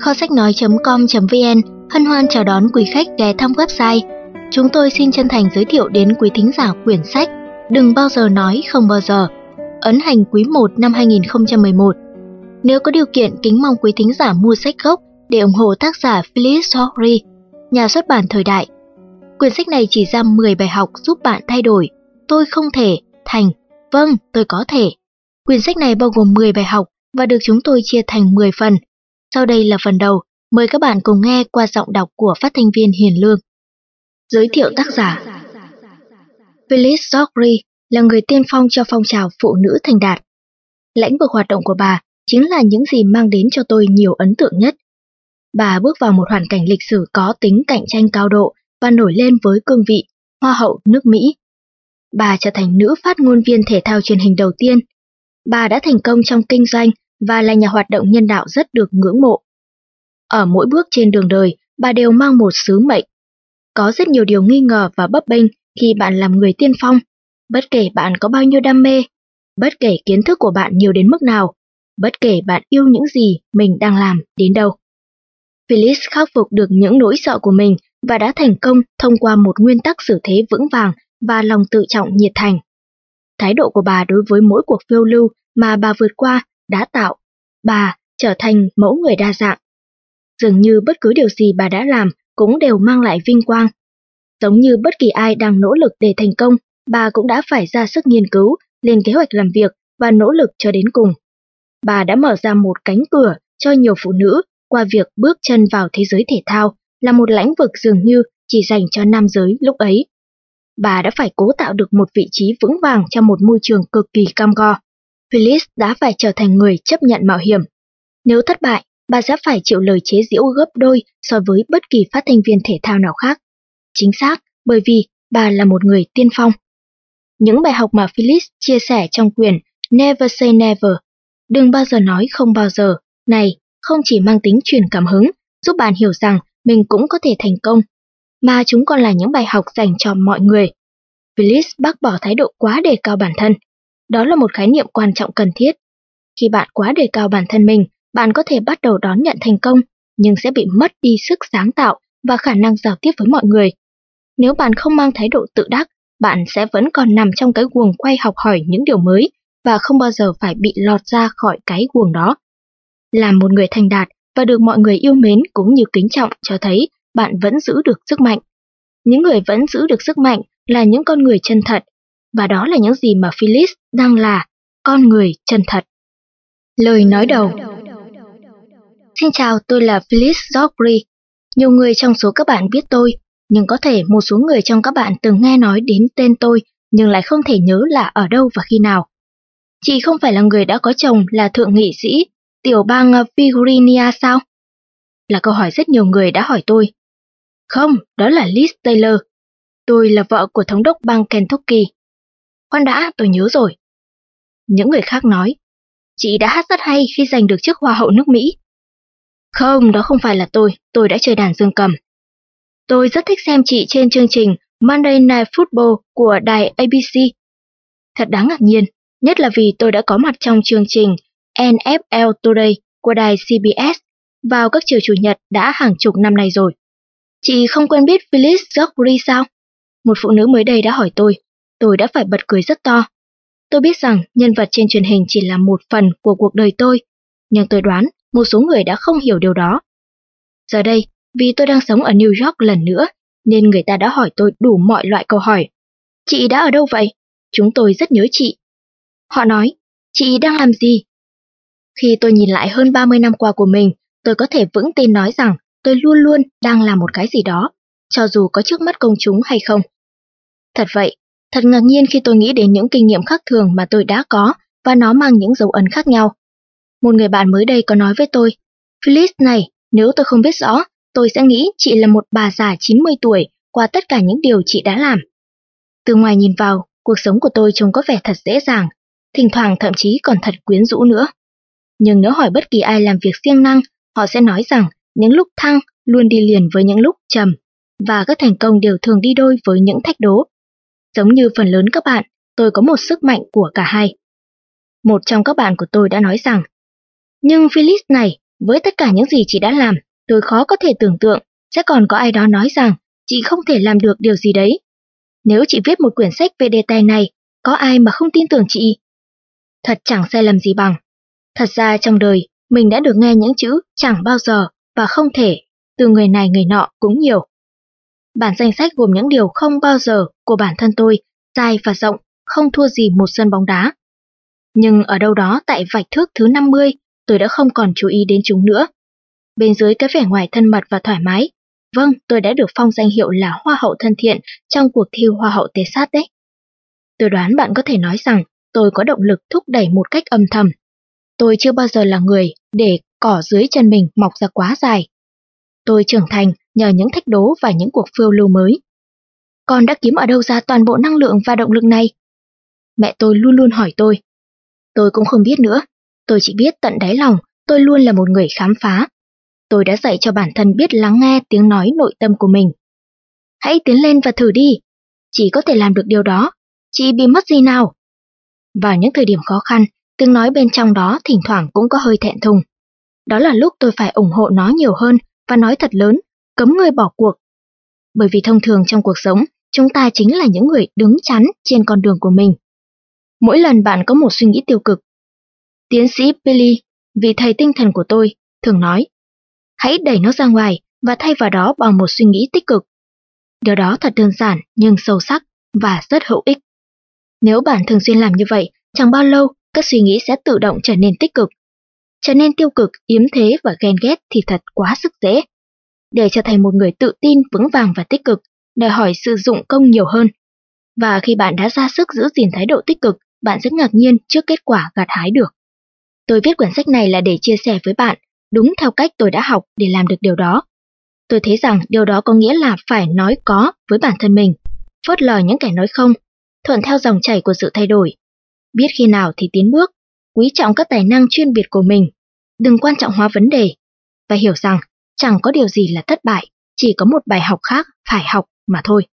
Kho sách nói.com.vn hân hoan chào đón quý khách ghé thăm website. Chúng tôi xin chân thành giới thiệu đến quý thính giả quyển sách Đừng bao giờ nói không bao giờ, ấn hành quý 1 năm 2011. Nếu có điều kiện kính mong quý thính giả mua sách gốc để ủng hộ tác giả Phyllis Shorey, nhà xuất bản thời đại. Quyển sách này chỉ ra 10 bài học giúp bạn thay đổi. Tôi không thể, thành, vâng, tôi có thể. Quyển sách này bao gồm 10 bài học và được chúng tôi chia thành 10 phần. Sau đây là phần đầu, mời các bạn cùng nghe qua giọng đọc của phát thanh viên Hiền Lương. Giới thiệu tác giả Phyllis Shorey là người tiên phong cho phong trào phụ nữ thành đạt. Lãnh vực hoạt động của bà chính là những gì mang đến cho tôi nhiều ấn tượng nhất. Bà bước vào một hoàn cảnh lịch sử có tính cạnh tranh cao độ và nổi lên với cương vị Hoa hậu nước Mỹ. Bà trở thành nữ phát ngôn viên thể thao truyền hình đầu tiên. Bà đã thành công trong kinh doanh và là nhà hoạt động nhân đạo rất được ngưỡng mộ. Ở mỗi bước trên đường đời, bà đều mang một sứ mệnh. Có rất nhiều điều nghi ngờ và bấp bênh khi bạn làm người tiên phong, bất kể bạn có bao nhiêu đam mê, bất kể kiến thức của bạn nhiều đến mức nào, bất kể bạn yêu những gì mình đang làm đến đâu. Phyllis khắc phục được những nỗi sợ của mình và đã thành công thông qua một nguyên tắc xử thế vững vàng và lòng tự trọng nhiệt thành. Thái độ của bà đối với mỗi cuộc phiêu lưu mà bà vượt qua đã tạo bà trở thành mẫu người đa dạng. Dường như bất cứ điều gì bà đã làm cũng đều mang lại vinh quang. Giống như bất kỳ ai đang nỗ lực để thành công, bà cũng đã phải ra sức nghiên cứu, lên kế hoạch làm việc và nỗ lực cho đến cùng. Bà đã mở ra một cánh cửa cho nhiều phụ nữ qua việc bước chân vào thế giới thể thao là một lãnh vực dường như chỉ dành cho nam giới lúc ấy. Bà đã phải cố tạo được một vị trí vững vàng trong một môi trường cực kỳ cam go. Phyllis đã phải trở thành người chấp nhận mạo hiểm. Nếu thất bại, bà sẽ phải chịu lời chế giễu gấp đôi so với bất kỳ phát thanh viên thể thao nào khác. Chính xác, bởi vì bà là một người tiên phong. Những bài học mà Phyllis chia sẻ trong quyển Never Say Never, đừng bao giờ nói không bao giờ, này không chỉ mang tính truyền cảm hứng, giúp bạn hiểu rằng mình cũng có thể thành công, mà chúng còn là những bài học dành cho mọi người. Phyllis bác bỏ thái độ quá đề cao bản thân. Đó là một khái niệm quan trọng cần thiết. Khi bạn quá đề cao bản thân mình, bạn có thể bắt đầu đón nhận thành công, nhưng sẽ bị mất đi sức sáng tạo và khả năng giao tiếp với mọi người. Nếu bạn không mang thái độ tự đắc, bạn sẽ vẫn còn nằm trong cái guồng quay học hỏi những điều mới và không bao giờ phải bị lọt ra khỏi cái guồng đó. Làm một người thành đạt và được mọi người yêu mến cũng như kính trọng cho thấy bạn vẫn giữ được sức mạnh. Những người vẫn giữ được sức mạnh là những con người chân thật, và đó là những gì mà Phyllis đang là, con người chân thật. Lời nói đầu Xin chào, tôi là Phyllis Zogri. Nhiều người trong số các bạn biết tôi, nhưng có thể một số người trong các bạn từng nghe nói đến tên tôi nhưng lại không thể nhớ là ở đâu và khi nào. Chị không phải là người đã có chồng là thượng nghị sĩ tiểu bang ờ, Virginia sao? Là câu hỏi rất nhiều người đã hỏi tôi. Không, đó là Liz Taylor. Tôi là vợ của thống đốc bang Kentucky. Khoan đã, tôi nhớ rồi. Những người khác nói, chị đã hát rất hay khi giành được chiếc hoa hậu nước Mỹ. Không, đó không phải là tôi, tôi đã chơi đàn dương cầm. Tôi rất thích xem chị trên chương trình Monday Night Football của đài ABC. Thật đáng ngạc nhiên, nhất là vì tôi đã có mặt trong chương trình NFL Today của đài CBS vào các chiều chủ nhật đã hàng chục năm nay rồi. Chị không quen biết Phyllis Joffrey sao? Một phụ nữ mới đây đã hỏi tôi. Tôi đã phải bật cười rất to. Tôi biết rằng nhân vật trên truyền hình chỉ là một phần của cuộc đời tôi, nhưng tôi đoán một số người đã không hiểu điều đó. Giờ đây, vì tôi đang sống ở New York lần nữa, nên người ta đã hỏi tôi đủ mọi loại câu hỏi. Chị đã ở đâu vậy? Chúng tôi rất nhớ chị. Họ nói, chị đang làm gì? Khi tôi nhìn lại hơn 30 năm qua của mình, tôi có thể vững tin nói rằng tôi luôn luôn đang làm một cái gì đó, cho dù có trước mắt công chúng hay không. Thật vậy, thật ngạc nhiên khi tôi nghĩ đến những kinh nghiệm khác thường mà tôi đã có và nó mang những dấu ấn khác nhau. Một người bạn mới đây có nói với tôi, Phyllis này, nếu tôi không biết rõ, tôi sẽ nghĩ chị là một bà già 90 tuổi qua tất cả những điều chị đã làm. Từ ngoài nhìn vào, cuộc sống của tôi trông có vẻ thật dễ dàng, thỉnh thoảng thậm chí còn thật quyến rũ nữa. Nhưng nếu hỏi bất kỳ ai làm việc siêng năng, họ sẽ nói rằng những lúc thăng luôn đi liền với những lúc trầm, và các thành công đều thường đi đôi với những thách đố. Giống như phần lớn các bạn, tôi có một sức mạnh của cả hai. Một trong các bạn của tôi đã nói rằng, nhưng Phyllis này, với tất cả những gì chị đã làm, tôi khó có thể tưởng tượng sẽ còn có ai đó nói rằng chị không thể làm được điều gì đấy. Nếu chị viết một quyển sách về đề tài này, có ai mà không tin tưởng chị? Thật chẳng sai lầm gì bằng. Thật ra trong đời, mình đã được nghe những chữ chẳng bao giờ và không thể từ người này người nọ cũng nhiều. Bản danh sách gồm những điều không bao giờ của bản thân tôi, dài và rộng, không thua gì một sân bóng đá. Nhưng ở đâu đó tại vạch thước thứ 50, tôi đã không còn chú ý đến chúng nữa. Bên dưới cái vẻ ngoài thân mật và thoải mái, vâng, tôi đã được phong danh hiệu là Hoa hậu thân thiện trong cuộc thi Hoa hậu tế sát đấy. Tôi đoán bạn có thể nói rằng tôi có động lực thúc đẩy một cách âm thầm. Tôi chưa bao giờ là người để cỏ dưới chân mình mọc ra quá dài. Tôi trưởng thành nhờ những thách đố và những cuộc phiêu lưu mới. Con đã kiếm ở đâu ra toàn bộ năng lượng và động lực này? Mẹ tôi luôn luôn hỏi tôi. Tôi cũng không biết nữa, tôi chỉ biết tận đáy lòng tôi luôn là một người khám phá. Tôi đã dạy cho bản thân biết lắng nghe tiếng nói nội tâm của mình. Hãy tiến lên và thử đi. Chỉ có thể làm được điều đó. Chị bị mất gì nào? Vào những thời điểm khó khăn, tiếng nói bên trong đó thỉnh thoảng cũng có hơi thẹn thùng. Đó là lúc tôi phải ủng hộ nó nhiều hơn và nói thật lớn, cấm người bỏ cuộc. Bởi vì thông thường trong cuộc sống, chúng ta chính là những người đứng chắn trên con đường của mình. Mỗi lần bạn có một suy nghĩ tiêu cực, tiến sĩ Billy, vị thầy tinh thần của tôi, thường nói, hãy đẩy nó ra ngoài và thay vào đó bằng một suy nghĩ tích cực. Điều đó thật đơn giản nhưng sâu sắc và rất hữu ích. Nếu bạn thường xuyên làm như vậy, chẳng bao lâu các suy nghĩ sẽ tự động trở nên tích cực. Trở nên tiêu cực, yếm thế và ghen ghét thì thật quá sức dễ. Để trở thành một người tự tin, vững vàng và tích cực, đòi hỏi sử dụng công nhiều hơn. Và khi bạn đã ra sức giữ gìn thái độ tích cực, bạn rất ngạc nhiên trước kết quả gặt hái được. Tôi viết quyển sách này là để chia sẻ với bạn, đúng theo cách tôi đã học để làm được điều đó. Tôi thấy rằng điều đó có nghĩa là phải nói có với bản thân mình, phớt lờ những kẻ nói không, thuận theo dòng chảy của sự thay đổi. Biết khi nào thì tiến bước, quý trọng các tài năng chuyên biệt của mình, đừng quan trọng hóa vấn đề, và hiểu rằng chẳng có điều gì là thất bại, chỉ có một bài học khác phải học mà thôi.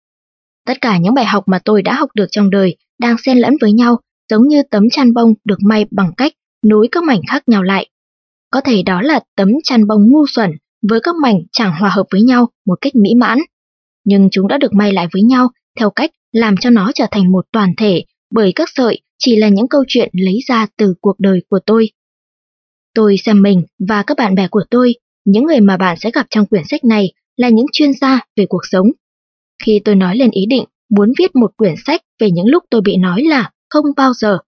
Tất cả những bài học mà tôi đã học được trong đời đang xen lẫn với nhau giống như tấm chăn bông được may bằng cách nối các mảnh khác nhau lại. Có thể đó là tấm chăn bông ngu xuẩn với các mảnh chẳng hòa hợp với nhau một cách mỹ mãn. Nhưng chúng đã được may lại với nhau theo cách làm cho nó trở thành một toàn thể bởi các sợi chỉ là những câu chuyện lấy ra từ cuộc đời của tôi. Tôi xem mình và các bạn bè của tôi, những người mà bạn sẽ gặp trong quyển sách này là những chuyên gia về cuộc sống. Khi tôi nói lên ý định muốn viết một quyển sách về những lúc tôi bị nói là không bao giờ,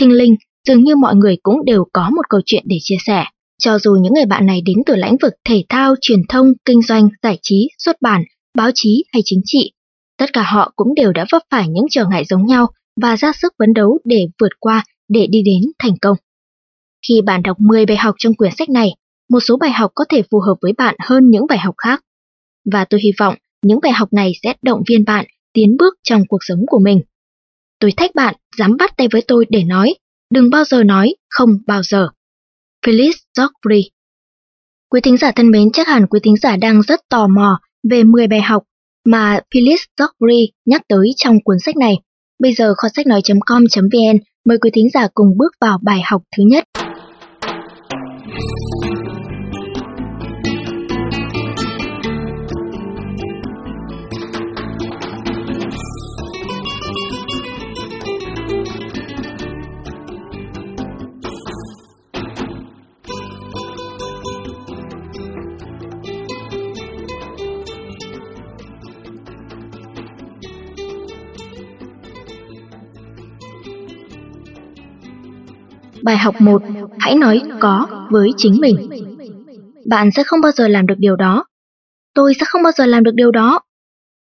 thình linh dường như mọi người cũng đều có một câu chuyện để chia sẻ. Cho dù những người bạn này đến từ lĩnh vực thể thao, truyền thông, kinh doanh, giải trí, xuất bản, báo chí hay chính trị, tất cả họ cũng đều đã vấp phải những trở ngại giống nhau và ra sức phấn đấu để vượt qua để đi đến thành công. Khi bạn đọc 10 bài học trong quyển sách này, một số bài học có thể phù hợp với bạn hơn những bài học khác. Và tôi hy vọng những bài học này sẽ động viên bạn tiến bước trong cuộc sống của mình. Tôi thách bạn dám bắt tay với tôi để nói, đừng bao giờ nói không bao giờ. Phyllis Joffrey Quý thính giả thân mến, chắc hẳn quý thính giả đang rất tò mò về 10 bài học mà Phyllis Joffrey nhắc tới trong cuốn sách này. Bây giờ kho sách nói.com.vn mời quý thính giả cùng bước vào bài học thứ nhất. Bài học 1. Hãy nói có với chính mình. Bạn sẽ không bao giờ làm được điều đó. Tôi sẽ không bao giờ làm được điều đó.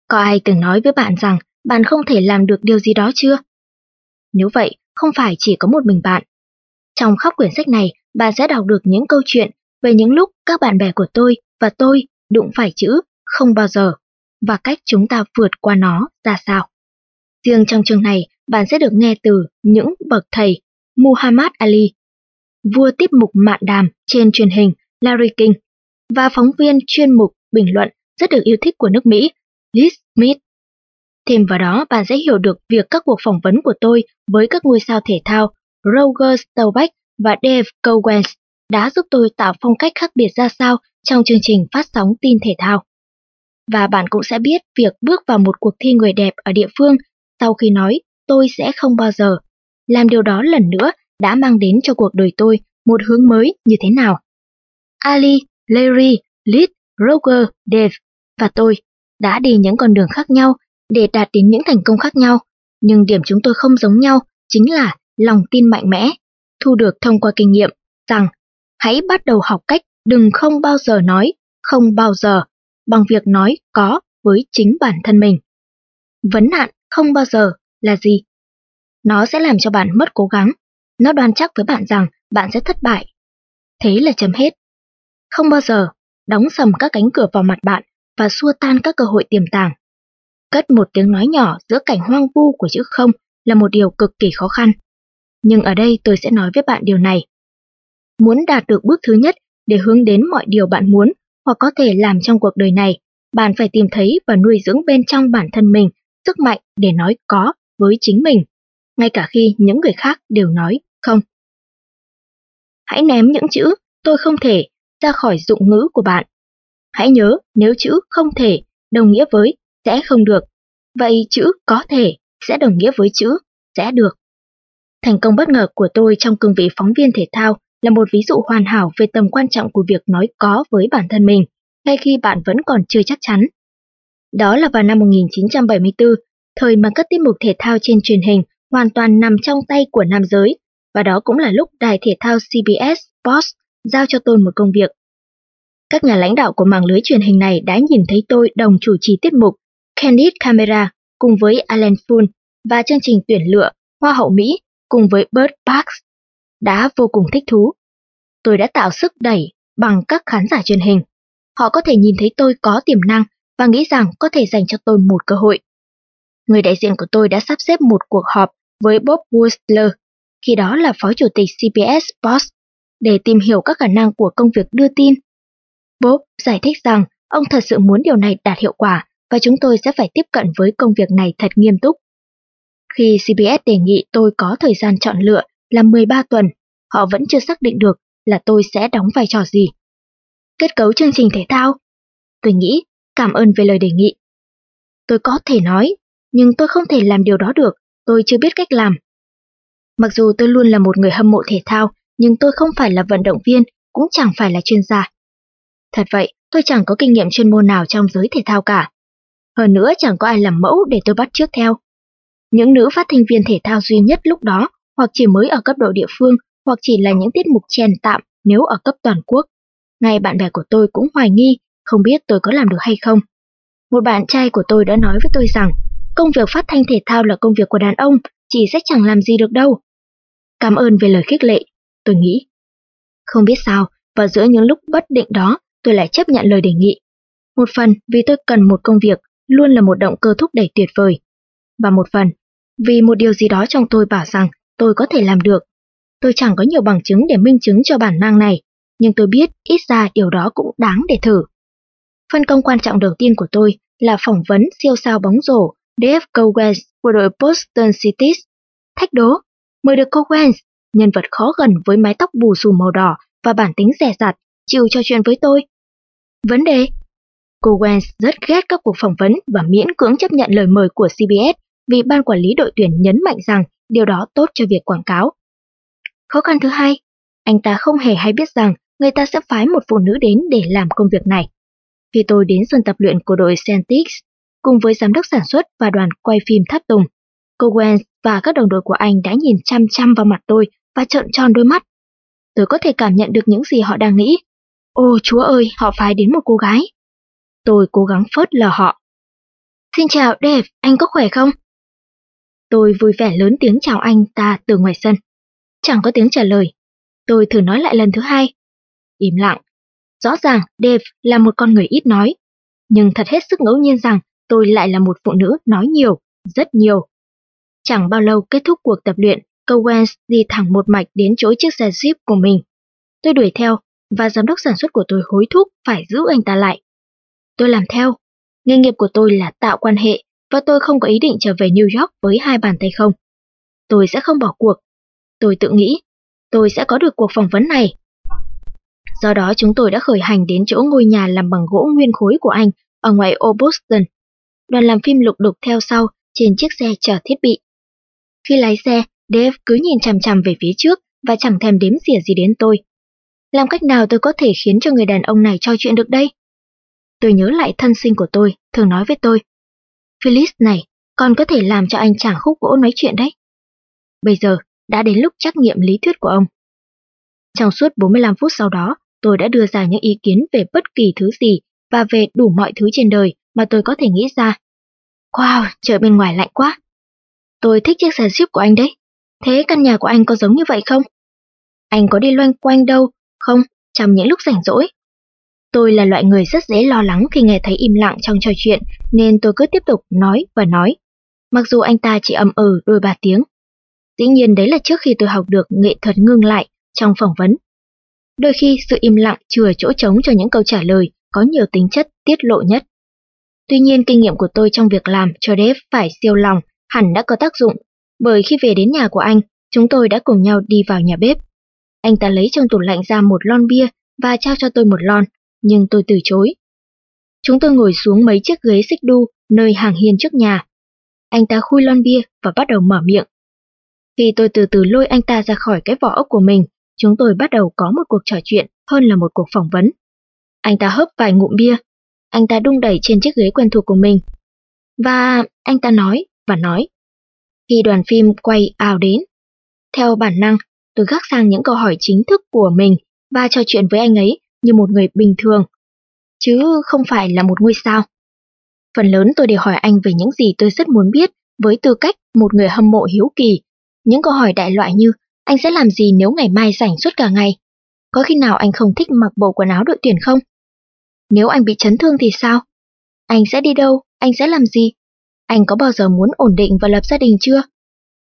Có ai từng nói với bạn rằng bạn không thể làm được điều gì đó chưa? Nếu vậy, không phải chỉ có một mình bạn. Trong khắp quyển sách này, bạn sẽ đọc được những câu chuyện về những lúc các bạn bè của tôi và tôi đụng phải chữ không bao giờ và cách chúng ta vượt qua nó ra sao. Riêng trong chương này, bạn sẽ được nghe từ những bậc thầy Muhammad Ali, vua tiếp mục mạn đàm trên truyền hình Larry King, và phóng viên chuyên mục bình luận rất được yêu thích của nước Mỹ, Liz Smith. Thêm vào đó, bạn sẽ hiểu được việc các cuộc phỏng vấn của tôi với các ngôi sao thể thao Roger Staubach và Dave Cowens đã giúp tôi tạo phong cách khác biệt ra sao trong chương trình phát sóng tin thể thao. Và bạn cũng sẽ biết việc bước vào một cuộc thi người đẹp ở địa phương sau khi nói tôi sẽ không bao giờ. Làm điều đó lần nữa đã mang đến cho cuộc đời tôi một hướng mới như thế nào. Ali, Larry, Liz, Roger, Dave và tôi đã đi những con đường khác nhau để đạt đến những thành công khác nhau, nhưng điểm chúng tôi không giống nhau chính là lòng tin mạnh mẽ, thu được thông qua kinh nghiệm rằng hãy bắt đầu học cách đừng không bao giờ nói không bao giờ bằng việc nói có với chính bản thân mình. Vấn nạn không bao giờ là gì? Nó sẽ làm cho bạn mất cố gắng. Nó đoan chắc với bạn rằng bạn sẽ thất bại. Thế là chấm hết. Không bao giờ đóng sầm các cánh cửa vào mặt bạn và xua tan các cơ hội tiềm tàng. Cất một tiếng nói nhỏ giữa cảnh hoang vu của chữ không là một điều cực kỳ khó khăn. Nhưng ở đây tôi sẽ nói với bạn điều này. Muốn đạt được bước thứ nhất để hướng đến mọi điều bạn muốn hoặc có thể làm trong cuộc đời này, bạn phải tìm thấy và nuôi dưỡng bên trong bản thân mình sức mạnh để nói có với chính mình, ngay cả khi những người khác đều nói không. Hãy ném những chữ tôi không thể ra khỏi dụng ngữ của bạn. Hãy nhớ nếu chữ không thể đồng nghĩa với sẽ không được, vậy chữ có thể sẽ đồng nghĩa với chữ sẽ được. Thành công bất ngờ của tôi trong cương vị phóng viên thể thao là một ví dụ hoàn hảo về tầm quan trọng của việc nói có với bản thân mình, ngay khi bạn vẫn còn chưa chắc chắn. Đó là vào năm 1974, thời mà các tiết mục thể thao trên truyền hình hoàn toàn nằm trong tay của nam giới, và đó cũng là lúc đài thể thao CBS Sports giao cho tôi một công việc. Các nhà lãnh đạo của mạng lưới truyền hình này đã nhìn thấy tôi đồng chủ trì tiết mục Candid Camera cùng với Alan Full và chương trình tuyển lựa Hoa hậu Mỹ cùng với Bert Parks. Đã vô cùng thích thú. Tôi đã tạo sức đẩy bằng các khán giả truyền hình. Họ có thể nhìn thấy tôi có tiềm năng và nghĩ rằng có thể dành cho tôi một cơ hội. Người đại diện của tôi đã sắp xếp một cuộc họp với Bob Wurstler, khi đó là phó chủ tịch CBS Sports, để tìm hiểu các khả năng của công việc đưa tin. Bob giải thích rằng ông thật sự muốn điều này đạt hiệu quả và chúng tôi sẽ phải tiếp cận với công việc này thật nghiêm túc. Khi CBS đề nghị tôi có thời gian chọn lựa là 13 tuần, họ vẫn chưa xác định được là tôi sẽ đóng vai trò gì. Kết cấu chương trình thể thao? Tôi nghĩ, cảm ơn về lời đề nghị. Tôi có thể nói, nhưng tôi không thể làm điều đó được, tôi chưa biết cách làm. Mặc dù tôi luôn là một người hâm mộ thể thao, nhưng tôi không phải là vận động viên, cũng chẳng phải là chuyên gia. Thật vậy, tôi chẳng có kinh nghiệm chuyên môn nào trong giới thể thao cả. Hơn nữa chẳng có ai làm mẫu để tôi bắt trước theo. Những nữ phát thanh viên thể thao duy nhất lúc đó hoặc chỉ mới ở cấp độ địa phương hoặc chỉ là những tiết mục chèn tạm nếu ở cấp toàn quốc. Ngay bạn bè của tôi cũng hoài nghi, không biết tôi có làm được hay không. Một bạn trai của tôi đã nói với tôi rằng, công việc phát thanh thể thao là công việc của đàn ông, chỉ sẽ chẳng làm gì được đâu. Cảm ơn về lời khích lệ, tôi nghĩ. Không biết sao, và giữa những lúc bất định đó, tôi lại chấp nhận lời đề nghị. Một phần vì tôi cần một công việc, luôn là một động cơ thúc đẩy tuyệt vời. Và một phần, vì một điều gì đó trong tôi bảo rằng tôi có thể làm được. Tôi chẳng có nhiều bằng chứng để minh chứng cho bản năng này, nhưng tôi biết ít ra điều đó cũng đáng để thử. Phân công quan trọng đầu tiên của tôi là phỏng vấn siêu sao bóng rổ Dave Cowens của đội Boston Celtics. Thách đố, mời được Cowens, nhân vật khó gần với mái tóc bù xù màu đỏ và bản tính rẻ rặt, chịu trò chuyện với tôi. Vấn đề? Cowens rất ghét các cuộc phỏng vấn và miễn cưỡng chấp nhận lời mời của CBS vì ban quản lý đội tuyển nhấn mạnh rằng điều đó tốt cho việc quảng cáo. Khó khăn thứ hai, anh ta không hề hay biết rằng người ta sẽ phái một phụ nữ đến để làm công việc này. Khi tôi đến sân tập luyện của đội Celtics, cùng với giám đốc sản xuất và đoàn quay phim Tháp Tùng, cô và các đồng đội của anh đã nhìn chăm chăm vào mặt tôi và trợn tròn đôi mắt. Tôi có thể cảm nhận được những gì họ đang nghĩ. Ô chúa ơi, họ phái đến một cô gái. Tôi cố gắng phớt lờ họ. Xin chào Dave, anh có khỏe không? Tôi vui vẻ lớn tiếng chào anh ta từ ngoài sân. Chẳng có tiếng trả lời. Tôi thử nói lại lần thứ hai. Im lặng. Rõ ràng Dave là một con người ít nói. Nhưng thật hết sức ngẫu nhiên rằng tôi lại là một phụ nữ nói nhiều, rất nhiều. Chẳng bao lâu kết thúc cuộc tập luyện, Cowens đi thẳng một mạch đến chỗ chiếc xe Jeep của mình. Tôi đuổi theo và giám đốc sản xuất của tôi hối thúc phải giữ anh ta lại. Tôi làm theo. Nghề nghiệp của tôi là tạo quan hệ và tôi không có ý định trở về New York với hai bàn tay không. Tôi sẽ không bỏ cuộc. Tôi tự nghĩ, tôi sẽ có được cuộc phỏng vấn này. Do đó chúng tôi đã khởi hành đến chỗ ngôi nhà làm bằng gỗ nguyên khối của anh ở ngoài ô Boston. Đoàn làm phim lục đục theo sau trên chiếc xe chở thiết bị. Khi lái xe, Dave cứ nhìn chằm chằm về phía trước và chẳng thèm đếm xỉa gì đến tôi. Làm cách nào tôi có thể khiến cho người đàn ông này trò chuyện được đây? Tôi nhớ lại thân sinh của tôi, thường nói với tôi. Phyllis này, con có thể làm cho anh chàng khúc gỗ nói chuyện đấy. Bây giờ, đã đến lúc trắc nghiệm lý thuyết của ông. Trong suốt 45 phút sau đó, tôi đã đưa ra những ý kiến về bất kỳ thứ gì và về đủ mọi thứ trên đời mà tôi có thể nghĩ ra. Wow, trời bên ngoài lạnh quá. Tôi thích chiếc xe Jeep của anh đấy. Thế căn nhà của anh có giống như vậy không? Anh có đi loanh quanh đâu, không, trong những lúc rảnh rỗi. Tôi là loại người rất dễ lo lắng khi nghe thấy im lặng trong trò chuyện, nên tôi cứ tiếp tục nói và nói. Mặc dù anh ta chỉ ầm ừ đôi ba tiếng. Dĩ nhiên đấy là trước khi tôi học được nghệ thuật ngưng lại trong phỏng vấn. Đôi khi sự im lặng chừa chỗ trống cho những câu trả lời có nhiều tính chất tiết lộ nhất. Tuy nhiên kinh nghiệm của tôi trong việc làm cho Dave phải siêu lòng hẳn đã có tác dụng, bởi khi về đến nhà của anh, chúng tôi đã cùng nhau đi vào nhà bếp. Anh ta lấy trong tủ lạnh ra một lon bia và trao cho tôi một lon, nhưng tôi từ chối. Chúng tôi ngồi xuống mấy chiếc ghế xích đu nơi hàng hiên trước nhà. Anh ta khui lon bia và bắt đầu mở miệng. Khi tôi từ từ lôi anh ta ra khỏi cái vỏ ốc của mình, chúng tôi bắt đầu có một cuộc trò chuyện hơn là một cuộc phỏng vấn. Anh ta hớp vài ngụm bia, anh ta đung đẩy trên chiếc ghế quen thuộc của mình. Và anh ta nói và nói. Khi đoàn phim quay ào đến, theo bản năng, tôi gác sang những câu hỏi chính thức của mình và trò chuyện với anh ấy như một người bình thường, chứ không phải là một ngôi sao. Phần lớn tôi đều hỏi anh về những gì tôi rất muốn biết với tư cách một người hâm mộ hiếu kỳ. Những câu hỏi đại loại như anh sẽ làm gì nếu ngày mai rảnh suốt cả ngày? Có khi nào anh không thích mặc bộ quần áo đội tuyển không? Nếu anh bị chấn thương thì sao? Anh sẽ đi đâu? Anh sẽ làm gì? Anh có bao giờ muốn ổn định và lập gia đình chưa?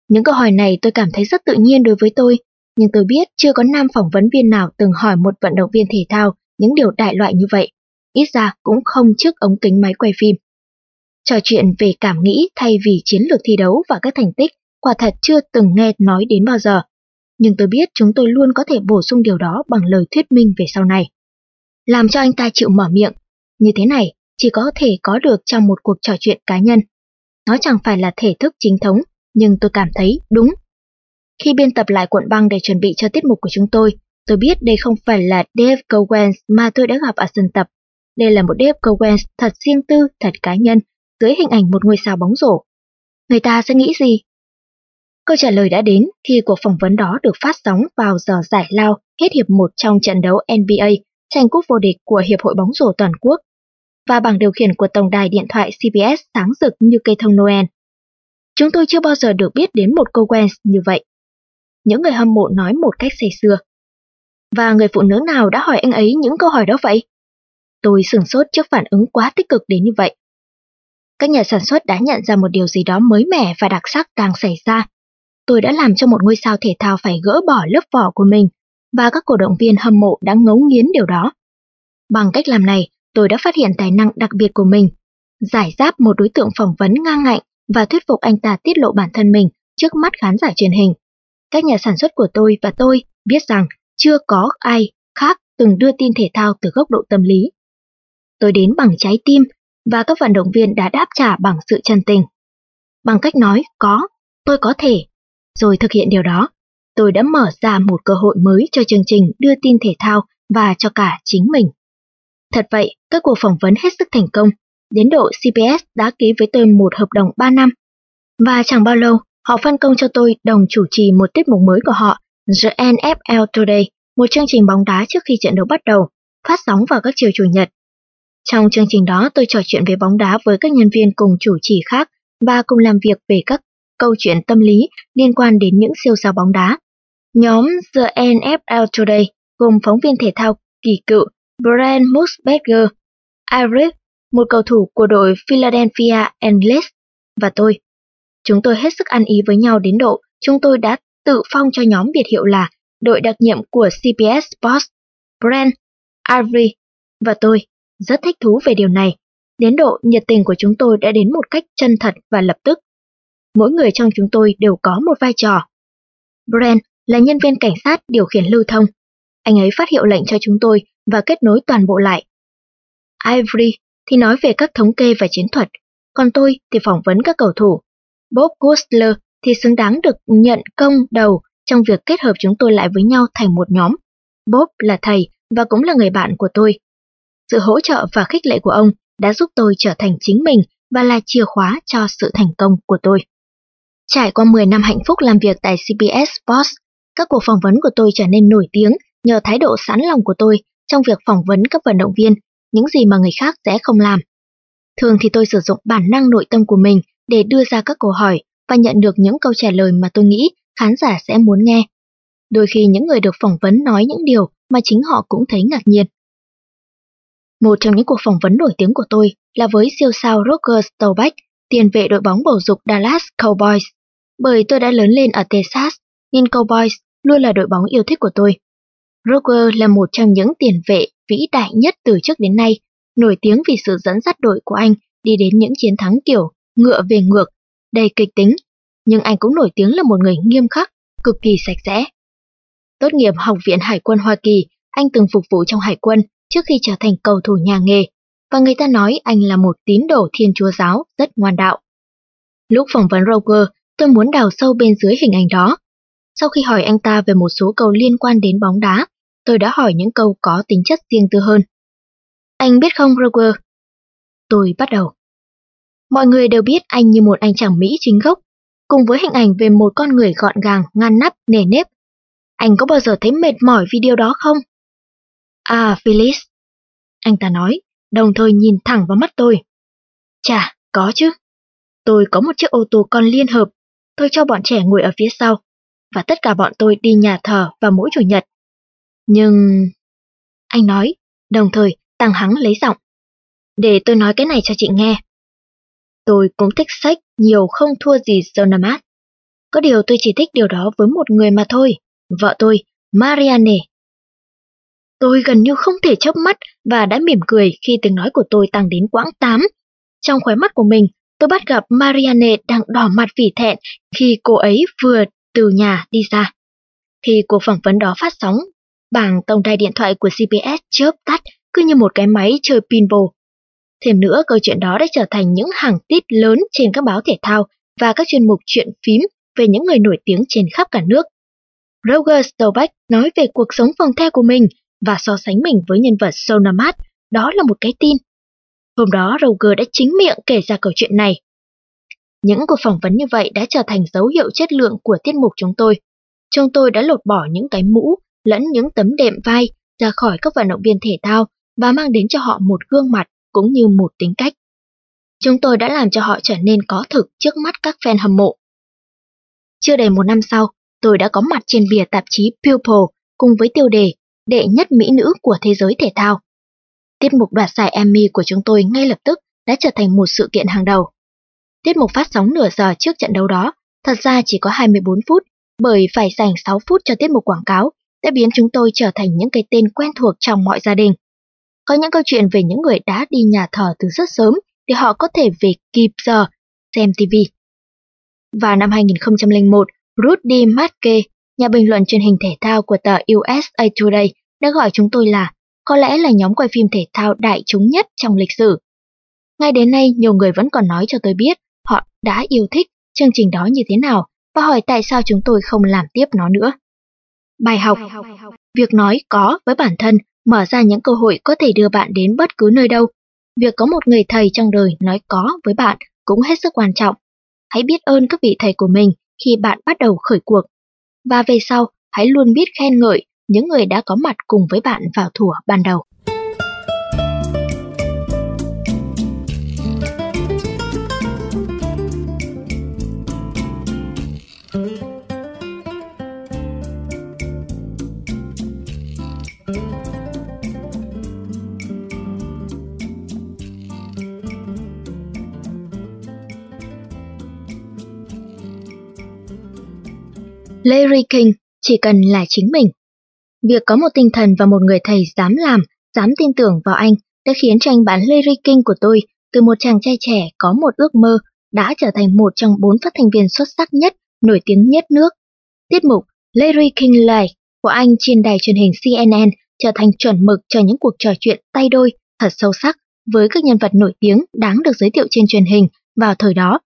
Những câu hỏi này tôi cảm thấy rất tự nhiên đối với tôi, nhưng tôi biết chưa có nam phỏng vấn viên nào từng hỏi một vận động viên thể thao những điều đại loại như vậy, ít ra cũng không trước ống kính máy quay phim. Trò chuyện về cảm nghĩ thay vì chiến lược thi đấu và các thành tích quả thật chưa từng nghe nói đến bao giờ. Nhưng tôi biết chúng tôi luôn có thể bổ sung điều đó bằng lời thuyết minh về sau này. Làm cho anh ta chịu mở miệng, như thế này chỉ có thể có được trong một cuộc trò chuyện cá nhân. Nó chẳng phải là thể thức chính thống, nhưng tôi cảm thấy đúng khi biên tập lại cuộn băng để chuẩn bị cho tiết mục của chúng tôi, tôi biết đây không phải là Dave Cowens mà tôi đã gặp ở sân tập. Đây là một Dave Cowens thật riêng tư, thật cá nhân, dưới hình ảnh một ngôi sao bóng rổ. Người ta sẽ nghĩ gì? Câu trả lời đã đến khi cuộc phỏng vấn đó được phát sóng vào giờ giải lao hết hiệp một trong trận đấu NBA tranh cúp vô địch của Hiệp hội bóng rổ toàn quốc và bảng điều khiển của tổng đài điện thoại CBS sáng rực như cây thông Noel. Chúng tôi chưa bao giờ được biết đến một cô Wentz như vậy những người hâm mộ nói một cách say xưa. Và người phụ nữ nào đã hỏi anh ấy những câu hỏi đó vậy? Tôi sửng sốt trước phản ứng quá tích cực đến như vậy. Các nhà sản xuất đã nhận ra một điều gì đó mới mẻ và đặc sắc đang xảy ra. Tôi đã làm cho một ngôi sao thể thao phải gỡ bỏ lớp vỏ của mình, và các cổ động viên hâm mộ đã ngấu nghiến điều đó. Bằng cách làm này, tôi đã phát hiện tài năng đặc biệt của mình, giải giáp một đối tượng phỏng vấn ngang ngạnh và thuyết phục anh ta tiết lộ bản thân mình trước mắt khán giả truyền hình. Các nhà sản xuất của tôi và tôi biết rằng chưa có ai khác từng đưa tin thể thao từ góc độ tâm lý. Tôi đến bằng trái tim và các vận động viên đã đáp trả bằng sự chân tình. Bằng cách nói có, tôi có thể, rồi thực hiện điều đó, tôi đã mở ra một cơ hội mới cho chương trình đưa tin thể thao và cho cả chính mình. Thật vậy, các cuộc phỏng vấn hết sức thành công, đến độ CBS đã ký với tôi một hợp đồng 3 năm. Và chẳng bao lâu, Họ phân công cho tôi đồng chủ trì một tiết mục mới của họ, The NFL Today, một chương trình bóng đá trước khi trận đấu bắt đầu, phát sóng vào các chiều chủ nhật. Trong chương trình đó tôi trò chuyện về bóng đá với các nhân viên cùng chủ trì khác và cùng làm việc về các câu chuyện tâm lý liên quan đến những siêu sao bóng đá. Nhóm The NFL Today gồm phóng viên thể thao kỳ cựu Brian Musberger, Iris, một cầu thủ của đội Philadelphia Eagles, và tôi. Chúng tôi hết sức ăn ý với nhau đến độ chúng tôi đã tự phong cho nhóm biệt hiệu là đội đặc nhiệm của CBS Sports. Brent, Avery và tôi rất thích thú về điều này, đến độ nhiệt tình của chúng tôi đã đến một cách chân thật và lập tức. Mỗi người trong chúng tôi đều có một vai trò. Brent là nhân viên cảnh sát điều khiển lưu thông. Anh ấy phát hiệu lệnh cho chúng tôi và kết nối toàn bộ lại. Ivory thì nói về các thống kê và chiến thuật, còn tôi thì phỏng vấn các cầu thủ. Bob Gosler thì xứng đáng được nhận công đầu trong việc kết hợp chúng tôi lại với nhau thành một nhóm. Bob là thầy và cũng là người bạn của tôi. Sự hỗ trợ và khích lệ của ông đã giúp tôi trở thành chính mình và là chìa khóa cho sự thành công của tôi. Trải qua 10 năm hạnh phúc làm việc tại CBS Sports, các cuộc phỏng vấn của tôi trở nên nổi tiếng nhờ thái độ sẵn lòng của tôi trong việc phỏng vấn các vận động viên, những gì mà người khác sẽ không làm. Thường thì tôi sử dụng bản năng nội tâm của mình để đưa ra các câu hỏi và nhận được những câu trả lời mà tôi nghĩ khán giả sẽ muốn nghe. Đôi khi những người được phỏng vấn nói những điều mà chính họ cũng thấy ngạc nhiên. Một trong những cuộc phỏng vấn nổi tiếng của tôi là với siêu sao Roger Staubach, tiền vệ đội bóng bầu dục Dallas Cowboys. Bởi tôi đã lớn lên ở Texas, nên Cowboys luôn là đội bóng yêu thích của tôi. Roger là một trong những tiền vệ vĩ đại nhất từ trước đến nay, nổi tiếng vì sự dẫn dắt đội của anh đi đến những chiến thắng kiểu ngựa về ngược, đầy kịch tính, nhưng anh cũng nổi tiếng là một người nghiêm khắc, cực kỳ sạch sẽ. Tốt nghiệp Học viện Hải quân Hoa Kỳ, anh từng phục vụ trong Hải quân trước khi trở thành cầu thủ nhà nghề, và người ta nói anh là một tín đồ thiên chúa giáo rất ngoan đạo. Lúc phỏng vấn Roger, tôi muốn đào sâu bên dưới hình ảnh đó. Sau khi hỏi anh ta về một số câu liên quan đến bóng đá, tôi đã hỏi những câu có tính chất riêng tư hơn. Anh biết không, Roger? Tôi bắt đầu. Mọi người đều biết anh như một anh chàng Mỹ chính gốc, cùng với hình ảnh về một con người gọn gàng, ngăn nắp, nề nếp. Anh có bao giờ thấy mệt mỏi vì điều đó không? À, Phyllis. Anh ta nói, đồng thời nhìn thẳng vào mắt tôi. Chà, có chứ. Tôi có một chiếc ô tô con liên hợp, tôi cho bọn trẻ ngồi ở phía sau, và tất cả bọn tôi đi nhà thờ vào mỗi chủ nhật. Nhưng... Anh nói, đồng thời tăng hắng lấy giọng. Để tôi nói cái này cho chị nghe. Tôi cũng thích sách nhiều không thua gì Zonamat. Có điều tôi chỉ thích điều đó với một người mà thôi, vợ tôi, Marianne. Tôi gần như không thể chớp mắt và đã mỉm cười khi tiếng nói của tôi tăng đến quãng 8. Trong khóe mắt của mình, tôi bắt gặp Marianne đang đỏ mặt vì thẹn khi cô ấy vừa từ nhà đi ra. Khi cuộc phỏng vấn đó phát sóng, bảng tổng đài điện thoại của CBS chớp tắt cứ như một cái máy chơi pinball. Thêm nữa, câu chuyện đó đã trở thành những hàng tít lớn trên các báo thể thao và các chuyên mục chuyện phím về những người nổi tiếng trên khắp cả nước. Roger Staubach nói về cuộc sống phòng the của mình và so sánh mình với nhân vật Sonamat, đó là một cái tin. Hôm đó Roger đã chính miệng kể ra câu chuyện này. Những cuộc phỏng vấn như vậy đã trở thành dấu hiệu chất lượng của tiết mục chúng tôi. Chúng tôi đã lột bỏ những cái mũ, lẫn những tấm đệm vai ra khỏi các vận động viên thể thao và mang đến cho họ một gương mặt cũng như một tính cách. Chúng tôi đã làm cho họ trở nên có thực trước mắt các fan hâm mộ. Chưa đầy một năm sau, tôi đã có mặt trên bìa tạp chí People cùng với tiêu đề đệ nhất mỹ nữ của thế giới thể thao. Tiết mục đoạt giải Emmy của chúng tôi ngay lập tức đã trở thành một sự kiện hàng đầu. Tiết mục phát sóng nửa giờ trước trận đấu đó, thật ra chỉ có 24 phút, bởi phải dành 6 phút cho tiết mục quảng cáo, đã biến chúng tôi trở thành những cái tên quen thuộc trong mọi gia đình. Có những câu chuyện về những người đã đi nhà thờ từ rất sớm để họ có thể về kịp giờ xem TV. Vào năm 2001, Rudy Matke, nhà bình luận truyền hình thể thao của tờ USA Today, đã gọi chúng tôi là có lẽ là nhóm quay phim thể thao đại chúng nhất trong lịch sử. Ngay đến nay, nhiều người vẫn còn nói cho tôi biết họ đã yêu thích chương trình đó như thế nào và hỏi tại sao chúng tôi không làm tiếp nó nữa. Bài học Việc nói có với bản thân mở ra những cơ hội có thể đưa bạn đến bất cứ nơi đâu. Việc có một người thầy trong đời nói có với bạn cũng hết sức quan trọng. Hãy biết ơn các vị thầy của mình khi bạn bắt đầu khởi cuộc. Và về sau, hãy luôn biết khen ngợi những người đã có mặt cùng với bạn vào thủa ban đầu. Larry King chỉ cần là chính mình. Việc có một tinh thần và một người thầy dám làm, dám tin tưởng vào anh đã khiến cho anh bạn Larry King của tôi từ một chàng trai trẻ có một ước mơ đã trở thành một trong bốn phát thanh viên xuất sắc nhất, nổi tiếng nhất nước. Tiết mục Larry King Live của anh trên đài truyền hình CNN trở thành chuẩn mực cho những cuộc trò chuyện tay đôi thật sâu sắc với các nhân vật nổi tiếng đáng được giới thiệu trên truyền hình vào thời đó.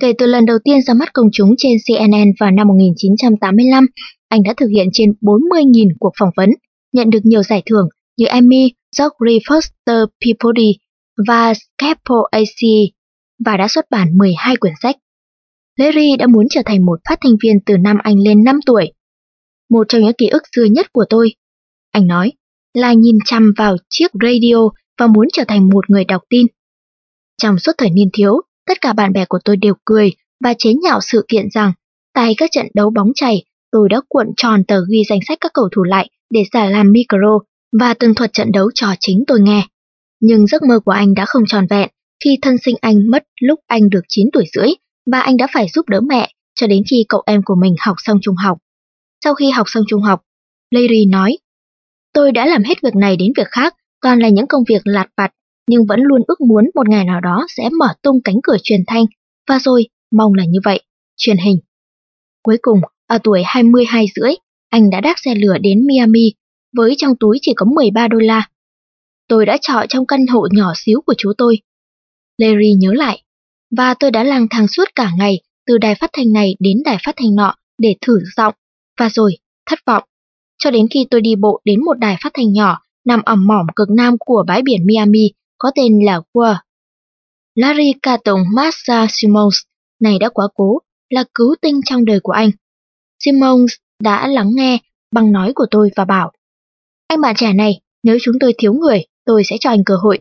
Kể từ lần đầu tiên ra mắt công chúng trên CNN vào năm 1985, anh đã thực hiện trên 40.000 cuộc phỏng vấn, nhận được nhiều giải thưởng như Emmy, Geoffrey Foster Peabody và Scapo AC và đã xuất bản 12 quyển sách. Larry đã muốn trở thành một phát thanh viên từ năm anh lên 5 tuổi. Một trong những ký ức xưa nhất của tôi, anh nói, là nhìn chăm vào chiếc radio và muốn trở thành một người đọc tin. Trong suốt thời niên thiếu, tất cả bạn bè của tôi đều cười và chế nhạo sự kiện rằng tại các trận đấu bóng chày, tôi đã cuộn tròn tờ ghi danh sách các cầu thủ lại để giả làm micro và tường thuật trận đấu cho chính tôi nghe. Nhưng giấc mơ của anh đã không tròn vẹn khi thân sinh anh mất lúc anh được 9 tuổi rưỡi và anh đã phải giúp đỡ mẹ cho đến khi cậu em của mình học xong trung học. Sau khi học xong trung học, Larry nói, tôi đã làm hết việc này đến việc khác, toàn là những công việc lạt vặt, nhưng vẫn luôn ước muốn một ngày nào đó sẽ mở tung cánh cửa truyền thanh, và rồi, mong là như vậy, truyền hình. Cuối cùng, ở tuổi 22 rưỡi, anh đã đáp xe lửa đến Miami, với trong túi chỉ có 13 đô la. Tôi đã trọ trong căn hộ nhỏ xíu của chú tôi. Larry nhớ lại, và tôi đã lang thang suốt cả ngày từ đài phát thanh này đến đài phát thanh nọ để thử giọng, và rồi thất vọng. Cho đến khi tôi đi bộ đến một đài phát thanh nhỏ nằm ẩm mỏm cực nam của bãi biển Miami có tên là War Larry Caton Massa Simmons này đã quá cố, là cứu tinh trong đời của anh. Simmons đã lắng nghe bằng nói của tôi và bảo Anh bạn trẻ này, nếu chúng tôi thiếu người, tôi sẽ cho anh cơ hội.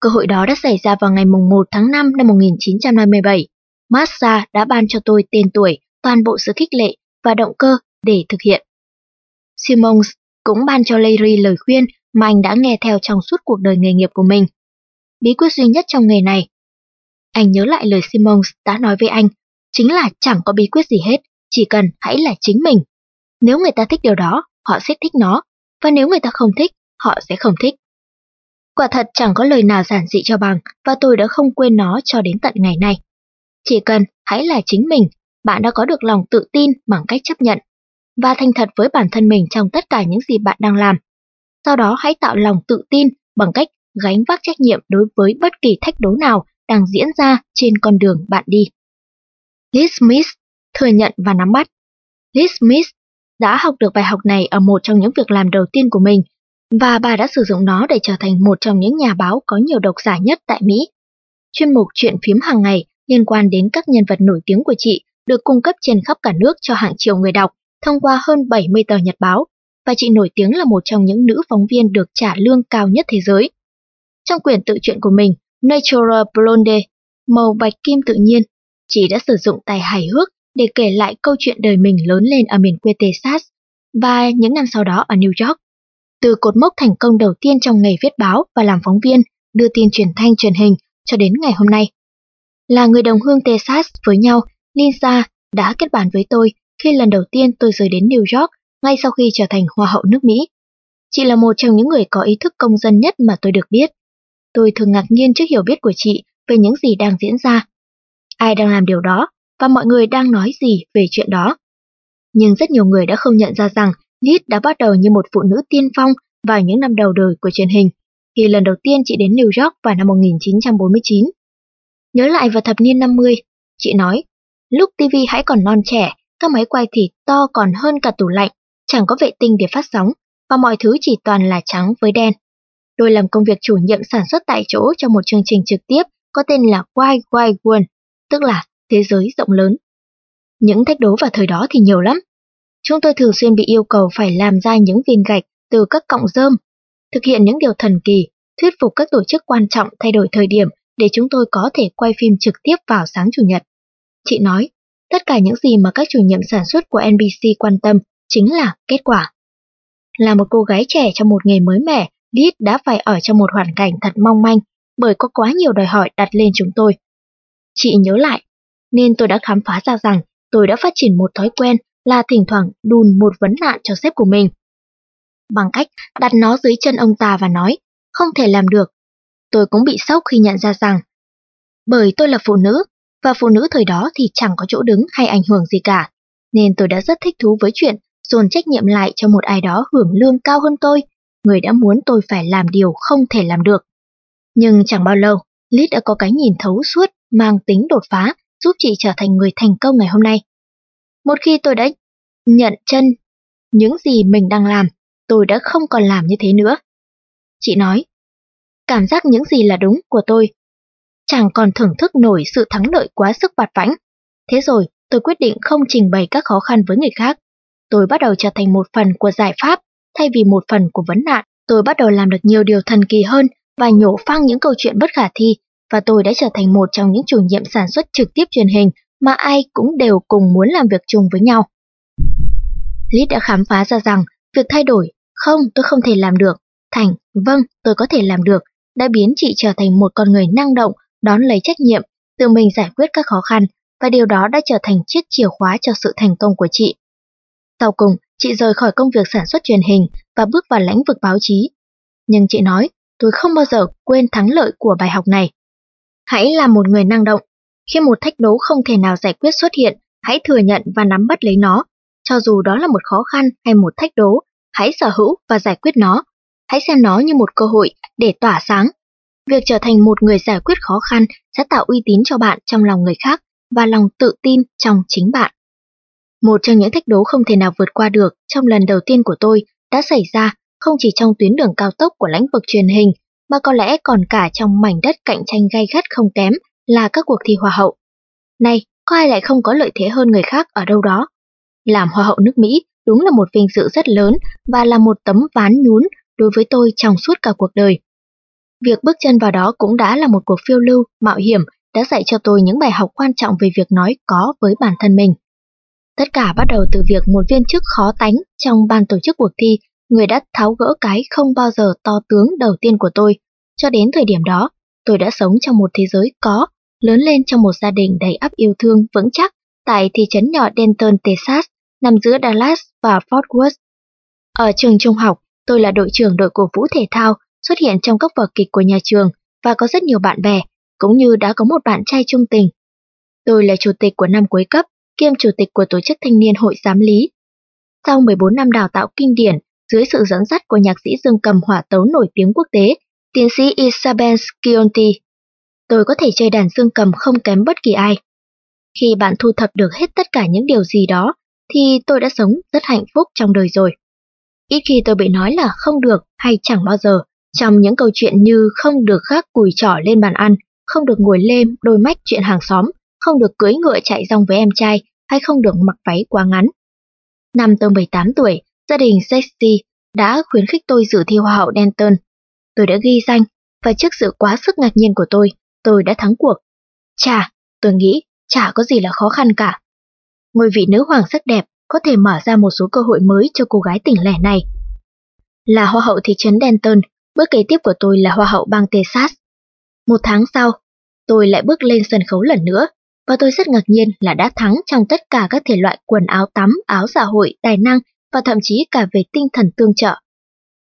Cơ hội đó đã xảy ra vào ngày 1 tháng 5 năm 1957. Massa đã ban cho tôi tên tuổi, toàn bộ sự khích lệ và động cơ để thực hiện. Simmons cũng ban cho Larry lời khuyên mà anh đã nghe theo trong suốt cuộc đời nghề nghiệp của mình. Bí quyết duy nhất trong nghề này. Anh nhớ lại lời Simmons đã nói với anh, chính là chẳng có bí quyết gì hết, chỉ cần hãy là chính mình. Nếu người ta thích điều đó, họ sẽ thích nó, và nếu người ta không thích, họ sẽ không thích. Quả thật chẳng có lời nào giản dị cho bằng, và tôi đã không quên nó cho đến tận ngày nay. Chỉ cần hãy là chính mình, bạn đã có được lòng tự tin bằng cách chấp nhận và thành thật với bản thân mình trong tất cả những gì bạn đang làm. Sau đó hãy tạo lòng tự tin bằng cách gánh vác trách nhiệm đối với bất kỳ thách đố nào đang diễn ra trên con đường bạn đi. Liz Smith thừa nhận và nắm bắt. Liz Smith đã học được bài học này ở một trong những việc làm đầu tiên của mình và bà đã sử dụng nó để trở thành một trong những nhà báo có nhiều độc giả nhất tại Mỹ. Chuyên mục chuyện phím hàng ngày liên quan đến các nhân vật nổi tiếng của chị được cung cấp trên khắp cả nước cho hàng triệu người đọc thông qua hơn 70 tờ nhật báo, và chị nổi tiếng là một trong những nữ phóng viên được trả lương cao nhất thế giới. Trong quyển tự truyện của mình, Natural Blonde, màu bạch kim tự nhiên, chị đã sử dụng tài hài hước để kể lại câu chuyện đời mình lớn lên ở miền quê Texas và những năm sau đó ở New York. Từ cột mốc thành công đầu tiên trong nghề viết báo và làm phóng viên, đưa tin truyền thanh truyền hình cho đến ngày hôm nay. Là người đồng hương Texas với nhau, Lisa đã kết bạn với tôi khi lần đầu tiên tôi rời đến New York ngay sau khi trở thành Hoa hậu nước Mỹ. Chị là một trong những người có ý thức công dân nhất mà tôi được biết. Tôi thường ngạc nhiên trước hiểu biết của chị về những gì đang diễn ra. Ai đang làm điều đó và mọi người đang nói gì về chuyện đó. Nhưng rất nhiều người đã không nhận ra rằng Liz đã bắt đầu như một phụ nữ tiên phong vào những năm đầu đời của truyền hình, khi lần đầu tiên chị đến New York vào năm 1949. Nhớ lại vào thập niên 50, chị nói, lúc TV hãy còn non trẻ, các máy quay thì to còn hơn cả tủ lạnh, chẳng có vệ tinh để phát sóng, và mọi thứ chỉ toàn là trắng với đen. Tôi làm công việc chủ nhiệm sản xuất tại chỗ cho một chương trình trực tiếp có tên là Wide Wide World, tức là thế giới rộng lớn. Những thách đố vào thời đó thì nhiều lắm. Chúng tôi thường xuyên bị yêu cầu phải làm ra những viên gạch từ các cọng rơm, thực hiện những điều thần kỳ, thuyết phục các tổ chức quan trọng thay đổi thời điểm để chúng tôi có thể quay phim trực tiếp vào sáng Chủ nhật. Chị nói, Tất cả những gì mà các chủ nhiệm sản xuất của NBC quan tâm chính là kết quả. Là một cô gái trẻ trong một nghề mới mẻ, Liz đã phải ở trong một hoàn cảnh thật mong manh bởi có quá nhiều đòi hỏi đặt lên chúng tôi. Chị nhớ lại, nên tôi đã khám phá ra rằng tôi đã phát triển một thói quen là thỉnh thoảng đùn một vấn nạn cho sếp của mình. bằng cách đặt nó dưới chân ông ta và nói, không thể làm được. Tôi cũng bị sốc khi nhận ra rằng, bởi tôi là phụ nữ, và phụ nữ thời đó thì chẳng có chỗ đứng hay ảnh hưởng gì cả, nên tôi đã rất thích thú với chuyện dồn trách nhiệm lại cho một ai đó hưởng lương cao hơn tôi, người đã muốn tôi phải làm điều không thể làm được. Nhưng chẳng bao lâu, Lít đã có cái nhìn thấu suốt, mang tính đột phá, giúp chị trở thành người thành công ngày hôm nay. Một khi tôi đã nhận chân những gì mình đang làm, tôi đã không còn làm như thế nữa. Chị nói, cảm giác những gì là đúng của tôi. Chẳng còn thưởng thức nổi sự thắng lợi quá sức bạt vãnh. Thế rồi, tôi quyết định không trình bày các khó khăn với người khác. Tôi bắt đầu trở thành một phần của giải pháp, thay vì một phần của vấn nạn. Tôi bắt đầu làm được nhiều điều thần kỳ hơn và nhổ phăng những câu chuyện bất khả thi, và tôi đã trở thành một trong những chủ nhiệm sản xuất trực tiếp truyền hình mà ai cũng đều cùng muốn làm việc chung với nhau. Lít đã khám phá ra rằng việc thay đổi, không tôi không thể làm được, thành, vâng tôi có thể làm được, đã biến chị trở thành một con người năng động, đón lấy trách nhiệm, tự mình giải quyết các khó khăn, và điều đó đã trở thành chiếc chìa khóa cho sự thành công của chị. Sau cùng, chị rời khỏi công việc sản xuất truyền hình và bước vào lĩnh vực báo chí. Nhưng chị nói, tôi không bao giờ quên thắng lợi của bài học này. Hãy là một người năng động. Khi một thách đố không thể nào giải quyết xuất hiện, hãy thừa nhận và nắm bắt lấy nó. Cho dù đó là một khó khăn hay một thách đố, hãy sở hữu và giải quyết nó. Hãy xem nó như một cơ hội để tỏa sáng. Việc trở thành một người giải quyết khó khăn sẽ tạo uy tín cho bạn trong lòng người khác và lòng tự tin trong chính bạn. Một trong những thách đố không thể nào vượt qua được trong lần đầu tiên của tôi đã xảy ra không chỉ trong tuyến đường cao tốc của lĩnh vực truyền hình, mà có lẽ còn cả trong mảnh đất cạnh tranh gay gắt không kém là các cuộc thi hoa hậu. Này, có ai lại không có lợi thế hơn người khác ở đâu đó? Làm hoa hậu nước Mỹ đúng là một vinh dự rất lớn và là một tấm ván nhún đối với tôi trong suốt cả cuộc đời. Việc bước chân vào đó cũng đã là một cuộc phiêu lưu, mạo hiểm, đã dạy cho tôi những bài học quan trọng về việc nói có với bản thân mình. Tất cả bắt đầu từ việc một viên chức khó tánh trong ban tổ chức cuộc thi, người đã tháo gỡ cái không bao giờ to tướng đầu tiên của tôi. Cho đến thời điểm đó, tôi đã sống trong một thế giới có, lớn lên trong một gia đình đầy ắp yêu thương vững chắc tại thị trấn nhỏ Denton, Texas, nằm giữa Dallas và Fort Worth. Ở trường trung học, tôi là đội trưởng đội cổ vũ thể thao, xuất hiện trong các vở kịch của nhà trường và có rất nhiều bạn bè, cũng như đã có một bạn trai trung tình. Tôi là chủ tịch của năm cuối cấp, kiêm chủ tịch của tổ chức thanh niên hội giám lý. Sau 14 năm đào tạo kinh điển, dưới sự dẫn dắt của nhạc sĩ dương cầm hỏa tấu nổi tiếng quốc tế, tiến sĩ Isabel Scionti, tôi có thể chơi đàn dương cầm không kém bất kỳ ai. Khi bạn thu thập được hết tất cả những điều gì đó, thì tôi đã sống rất hạnh phúc trong đời rồi. Ít khi tôi bị nói là không được hay chẳng bao giờ, trong những câu chuyện như không được gác cùi trỏ lên bàn ăn, không được ngồi lêm đôi mách chuyện hàng xóm, không được cưới ngựa chạy rong với em trai, hay không được mặc váy quá ngắn. Năm tôi 18 tuổi, gia đình Sexy đã khuyến khích tôi dự thi Hoa hậu Denton. Tôi đã ghi danh, và trước sự quá sức ngạc nhiên của tôi, tôi đã thắng cuộc. Chà, tôi nghĩ chả có gì là khó khăn cả. Ngôi vị nữ hoàng sắc đẹp có thể mở ra một số cơ hội mới cho cô gái tỉnh lẻ này. Là hoa hậu thị trấn Denton, bước kế tiếp của tôi là hoa hậu bang Texas. Một tháng sau, tôi lại bước lên sân khấu lần nữa, và tôi rất ngạc nhiên là đã thắng trong tất cả các thể loại quần áo tắm, áo xã hội, tài năng và thậm chí cả về tinh thần tương trợ.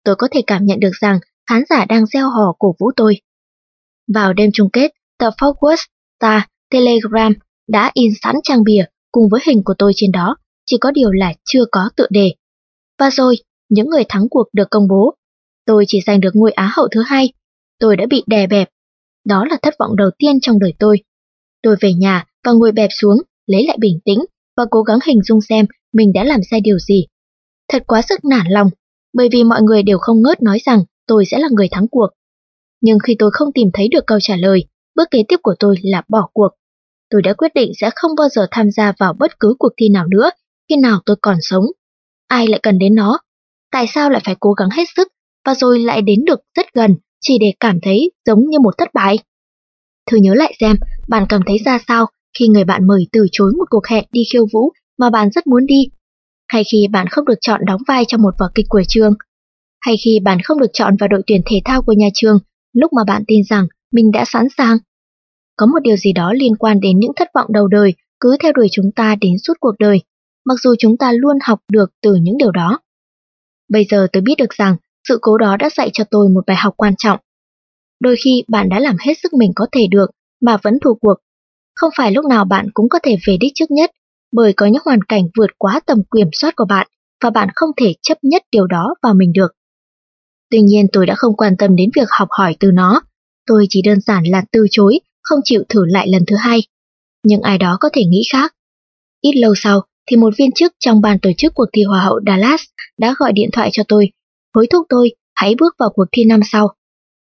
Tôi có thể cảm nhận được rằng khán giả đang gieo hò cổ vũ tôi. Vào đêm chung kết, tờ Fort Star Telegram đã in sẵn trang bìa cùng với hình của tôi trên đó, chỉ có điều là chưa có tựa đề. Và rồi, những người thắng cuộc được công bố. Tôi chỉ giành được ngôi Á hậu thứ hai. Tôi đã bị đè bẹp. Đó là thất vọng đầu tiên trong đời tôi. Tôi về nhà và ngồi bẹp xuống, lấy lại bình tĩnh và cố gắng hình dung xem mình đã làm sai điều gì. Thật quá sức nản lòng, bởi vì mọi người đều không ngớt nói rằng tôi sẽ là người thắng cuộc. Nhưng khi tôi không tìm thấy được câu trả lời, bước kế tiếp của tôi là bỏ cuộc. Tôi đã quyết định sẽ không bao giờ tham gia vào bất cứ cuộc thi nào nữa khi nào tôi còn sống. Ai lại cần đến nó? Tại sao lại phải cố gắng hết sức và rồi lại đến được rất gần chỉ để cảm thấy giống như một thất bại? Thử nhớ lại xem bạn cảm thấy ra sao khi người bạn mời từ chối một cuộc hẹn đi khiêu vũ mà bạn rất muốn đi, hay khi bạn không được chọn đóng vai trong một vở kịch của trường, hay khi bạn không được chọn vào đội tuyển thể thao của nhà trường lúc mà bạn tin rằng mình đã sẵn sàng. Có một điều gì đó liên quan đến những thất vọng đầu đời cứ theo đuổi chúng ta đến suốt cuộc đời, mặc dù chúng ta luôn học được từ những điều đó. Bây giờ tôi biết được rằng sự cố đó đã dạy cho tôi một bài học quan trọng. Đôi khi bạn đã làm hết sức mình có thể được mà vẫn thua cuộc. Không phải lúc nào bạn cũng có thể về đích trước nhất, bởi có những hoàn cảnh vượt quá tầm kiểm soát của bạn và bạn không thể chấp nhất điều đó vào mình được. Tuy nhiên tôi đã không quan tâm đến việc học hỏi từ nó, tôi chỉ đơn giản là từ chối, không chịu thử lại lần thứ hai. Nhưng ai đó có thể nghĩ khác. Ít lâu sau, thì một viên chức trong ban tổ chức cuộc thi Hoa hậu Dallas đã gọi điện thoại cho tôi, hối thúc tôi hãy bước vào cuộc thi năm sau.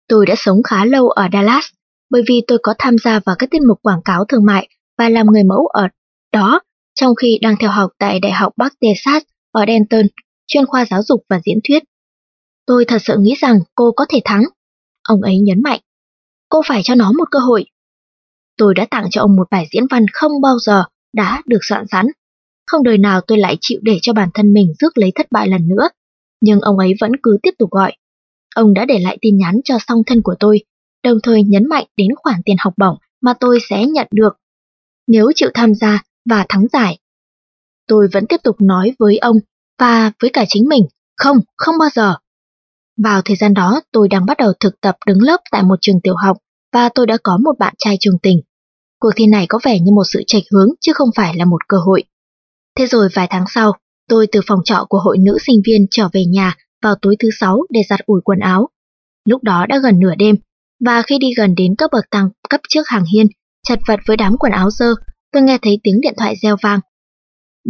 Tôi đã sống khá lâu ở Dallas, bởi vì tôi có tham gia vào các tiết mục quảng cáo thương mại và làm người mẫu ở đó, trong khi đang theo học tại Đại học Bắc Texas ở Denton, chuyên khoa giáo dục và diễn thuyết. Tôi thật sự nghĩ rằng cô có thể thắng. Ông ấy nhấn mạnh. Cô phải cho nó một cơ hội. Tôi đã tặng cho ông một bài diễn văn không bao giờ đã được soạn sẵn. Không đời nào tôi lại chịu để cho bản thân mình rước lấy thất bại lần nữa. Nhưng ông ấy vẫn cứ tiếp tục gọi. Ông đã để lại tin nhắn cho song thân của tôi, đồng thời nhấn mạnh đến khoản tiền học bổng mà tôi sẽ nhận được nếu chịu tham gia và thắng giải. Tôi vẫn tiếp tục nói với ông và với cả chính mình, không, không bao giờ. Vào thời gian đó, tôi đang bắt đầu thực tập đứng lớp tại một trường tiểu học và tôi đã có một bạn trai trường tình. Cuộc thi này có vẻ như một sự trạch hướng chứ không phải là một cơ hội. Thế rồi vài tháng sau, tôi từ phòng trọ của hội nữ sinh viên trở về nhà vào tối thứ sáu để giặt ủi quần áo. Lúc đó đã gần nửa đêm, và khi đi gần đến các bậc tăng cấp trước hàng hiên, chật vật với đám quần áo dơ, tôi nghe thấy tiếng điện thoại reo vang.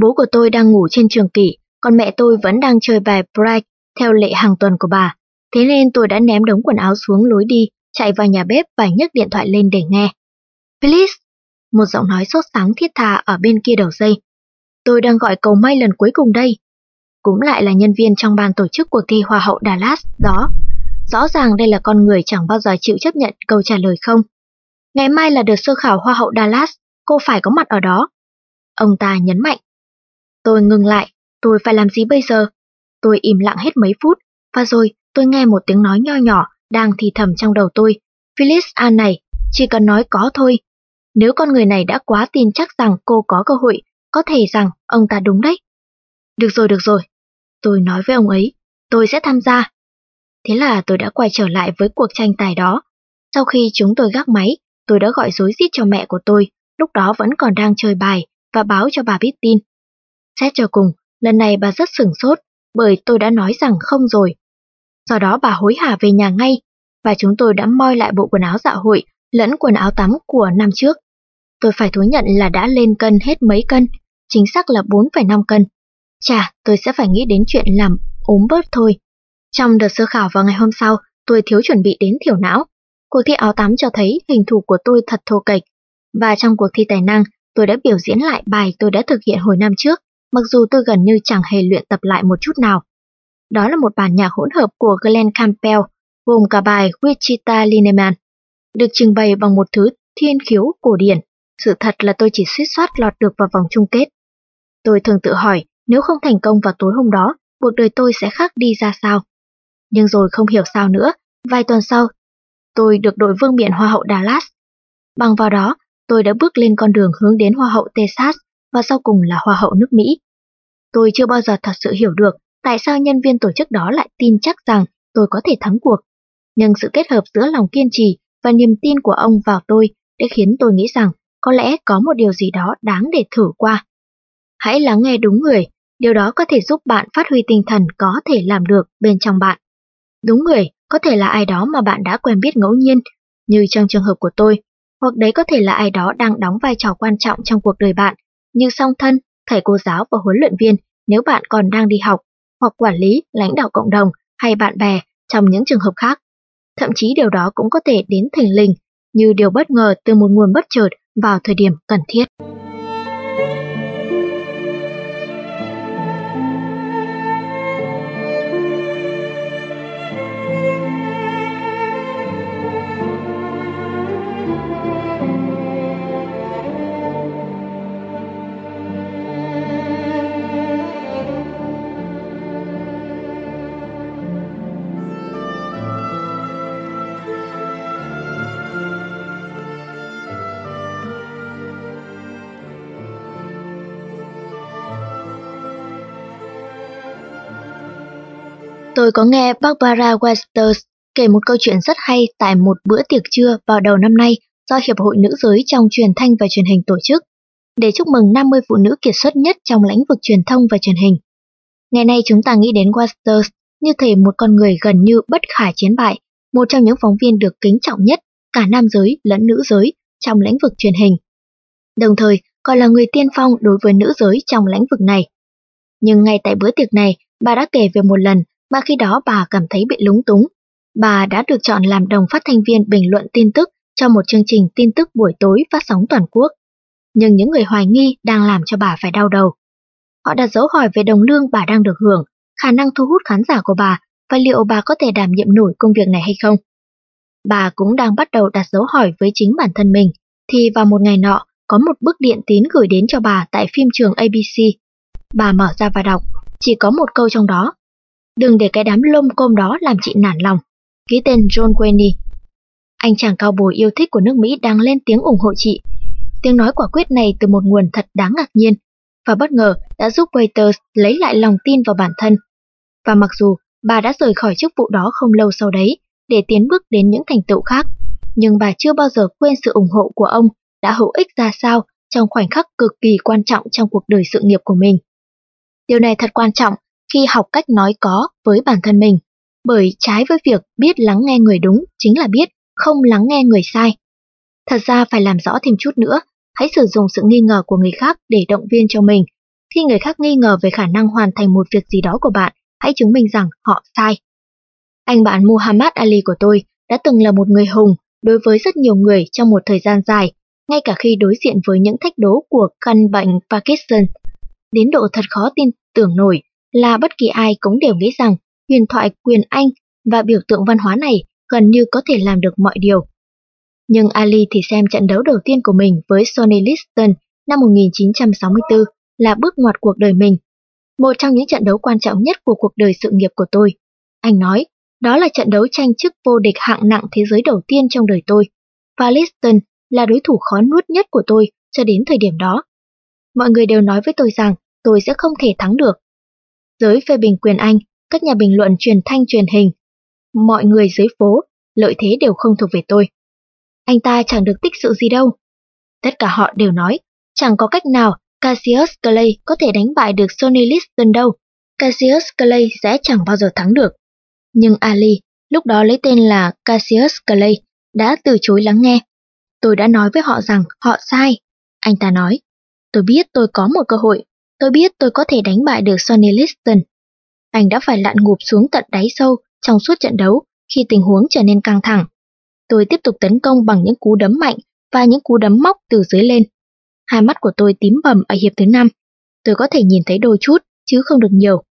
Bố của tôi đang ngủ trên trường kỷ, còn mẹ tôi vẫn đang chơi bài Bright theo lệ hàng tuần của bà. Thế nên tôi đã ném đống quần áo xuống lối đi, chạy vào nhà bếp và nhấc điện thoại lên để nghe. Please! Một giọng nói sốt sáng thiết tha ở bên kia đầu dây. Tôi đang gọi cầu may lần cuối cùng đây. Cũng lại là nhân viên trong ban tổ chức cuộc thi Hoa hậu Dallas đó. Rõ ràng đây là con người chẳng bao giờ chịu chấp nhận câu trả lời không. Ngày mai là đợt sơ khảo Hoa hậu Dallas, cô phải có mặt ở đó. Ông ta nhấn mạnh. Tôi ngừng lại, tôi phải làm gì bây giờ? Tôi im lặng hết mấy phút, và rồi tôi nghe một tiếng nói nho nhỏ đang thì thầm trong đầu tôi. Phyllis An này, chỉ cần nói có thôi. Nếu con người này đã quá tin chắc rằng cô có cơ hội, có thể rằng ông ta đúng đấy. Được rồi, được rồi. Tôi nói với ông ấy, tôi sẽ tham gia. Thế là tôi đã quay trở lại với cuộc tranh tài đó. Sau khi chúng tôi gác máy, tôi đã gọi dối rít cho mẹ của tôi, lúc đó vẫn còn đang chơi bài, và báo cho bà biết tin. Xét cho cùng, lần này bà rất sửng sốt, bởi tôi đã nói rằng không rồi. Sau đó bà hối hả về nhà ngay, và chúng tôi đã moi lại bộ quần áo dạ hội lẫn quần áo tắm của năm trước. Tôi phải thú nhận là đã lên cân hết mấy cân, chính xác là 4,5 cân. Chà, tôi sẽ phải nghĩ đến chuyện làm ốm bớt thôi. Trong đợt sơ khảo vào ngày hôm sau, tôi thiếu chuẩn bị đến thiểu não. Cuộc thi áo tắm cho thấy hình thù của tôi thật thô kệch. Và trong cuộc thi tài năng, tôi đã biểu diễn lại bài tôi đã thực hiện hồi năm trước, mặc dù tôi gần như chẳng hề luyện tập lại một chút nào. Đó là một bản nhạc hỗn hợp của Glenn Campbell, gồm cả bài Wichita Lineman, được trình bày bằng một thứ thiên khiếu cổ điển. Sự thật là tôi chỉ suýt soát lọt được vào vòng chung kết. Tôi thường tự hỏi, nếu không thành công vào tối hôm đó, cuộc đời tôi sẽ khác đi ra sao. Nhưng rồi không hiểu sao nữa, vài tuần sau, tôi được đội vương miện Hoa hậu Dallas. Bằng vào đó, tôi đã bước lên con đường hướng đến Hoa hậu Texas và sau cùng là Hoa hậu nước Mỹ. Tôi chưa bao giờ thật sự hiểu được tại sao nhân viên tổ chức đó lại tin chắc rằng tôi có thể thắng cuộc. Nhưng sự kết hợp giữa lòng kiên trì và niềm tin của ông vào tôi đã khiến tôi nghĩ rằng có lẽ có một điều gì đó đáng để thử qua. Hãy lắng nghe đúng người, điều đó có thể giúp bạn phát huy tinh thần có thể làm được bên trong bạn. Đúng người có thể là ai đó mà bạn đã quen biết ngẫu nhiên, như trong trường hợp của tôi, hoặc đấy có thể là ai đó đang đóng vai trò quan trọng trong cuộc đời bạn, như song thân, thầy cô giáo và huấn luyện viên nếu bạn còn đang đi học, hoặc quản lý, lãnh đạo cộng đồng hay bạn bè trong những trường hợp khác. Thậm chí điều đó cũng có thể đến thình lình, như điều bất ngờ từ một nguồn bất chợt vào thời điểm cần thiết. Tôi có nghe Barbara Westers kể một câu chuyện rất hay tại một bữa tiệc trưa vào đầu năm nay do Hiệp hội Nữ giới trong truyền thanh và truyền hình tổ chức, để chúc mừng 50 phụ nữ kiệt xuất nhất trong lĩnh vực truyền thông và truyền hình. Ngày nay chúng ta nghĩ đến Westers như thể một con người gần như bất khả chiến bại, một trong những phóng viên được kính trọng nhất, cả nam giới lẫn nữ giới, trong lĩnh vực truyền hình. Đồng thời, còn là người tiên phong đối với nữ giới trong lĩnh vực này. Nhưng ngay tại bữa tiệc này, bà đã kể về một lần mà khi đó bà cảm thấy bị lúng túng. Bà đã được chọn làm đồng phát thanh viên bình luận tin tức cho một chương trình tin tức buổi tối phát sóng toàn quốc. Nhưng những người hoài nghi đang làm cho bà phải đau đầu. Họ đặt dấu hỏi về đồng lương bà đang được hưởng, khả năng thu hút khán giả của bà và liệu bà có thể đảm nhiệm nổi công việc này hay không. Bà cũng đang bắt đầu đặt dấu hỏi với chính bản thân mình, thì vào một ngày nọ có một bức điện tín gửi đến cho bà tại phim trường ABC. Bà mở ra và đọc, chỉ có một câu trong đó. Đừng để cái đám lông côm đó làm chị nản lòng. Ký tên John Wayne. Anh chàng cao bồi yêu thích của nước Mỹ đang lên tiếng ủng hộ chị. Tiếng nói quả quyết này từ một nguồn thật đáng ngạc nhiên và bất ngờ đã giúp Waiters lấy lại lòng tin vào bản thân. Và mặc dù bà đã rời khỏi chức vụ đó không lâu sau đấy để tiến bước đến những thành tựu khác, nhưng bà chưa bao giờ quên sự ủng hộ của ông đã hữu ích ra sao trong khoảnh khắc cực kỳ quan trọng trong cuộc đời sự nghiệp của mình. Điều này thật quan trọng khi học cách nói có với bản thân mình, bởi trái với việc biết lắng nghe người đúng chính là biết không lắng nghe người sai. Thật ra phải làm rõ thêm chút nữa, hãy sử dụng sự nghi ngờ của người khác để động viên cho mình. Khi người khác nghi ngờ về khả năng hoàn thành một việc gì đó của bạn, hãy chứng minh rằng họ sai. Anh bạn Muhammad Ali của tôi đã từng là một người hùng đối với rất nhiều người trong một thời gian dài, ngay cả khi đối diện với những thách đố của căn bệnh Parkinson. Đến độ thật khó tin tưởng nổi là bất kỳ ai cũng đều nghĩ rằng huyền thoại quyền Anh và biểu tượng văn hóa này gần như có thể làm được mọi điều. Nhưng Ali thì xem trận đấu đầu tiên của mình với Sonny Liston năm 1964 là bước ngoặt cuộc đời mình. Một trong những trận đấu quan trọng nhất của cuộc đời sự nghiệp của tôi. Anh nói, đó là trận đấu tranh chức vô địch hạng nặng thế giới đầu tiên trong đời tôi. Và Liston là đối thủ khó nuốt nhất của tôi cho đến thời điểm đó. Mọi người đều nói với tôi rằng tôi sẽ không thể thắng được. Giới phê bình quyền Anh, các nhà bình luận truyền thanh truyền hình, mọi người dưới phố, lợi thế đều không thuộc về tôi. Anh ta chẳng được tích sự gì đâu. Tất cả họ đều nói, chẳng có cách nào Cassius Clay có thể đánh bại được Sonny Liston đâu. Cassius Clay sẽ chẳng bao giờ thắng được. Nhưng Ali, lúc đó lấy tên là Cassius Clay, đã từ chối lắng nghe. Tôi đã nói với họ rằng họ sai. Anh ta nói, tôi biết tôi có một cơ hội, tôi biết tôi có thể đánh bại được Sonny Liston. Anh đã phải lặn ngụp xuống tận đáy sâu trong suốt trận đấu khi tình huống trở nên căng thẳng. Tôi tiếp tục tấn công bằng những cú đấm mạnh và những cú đấm móc từ dưới lên. Hai mắt của tôi tím bầm ở hiệp thứ năm. Tôi có thể nhìn thấy đôi chút, chứ không được nhiều.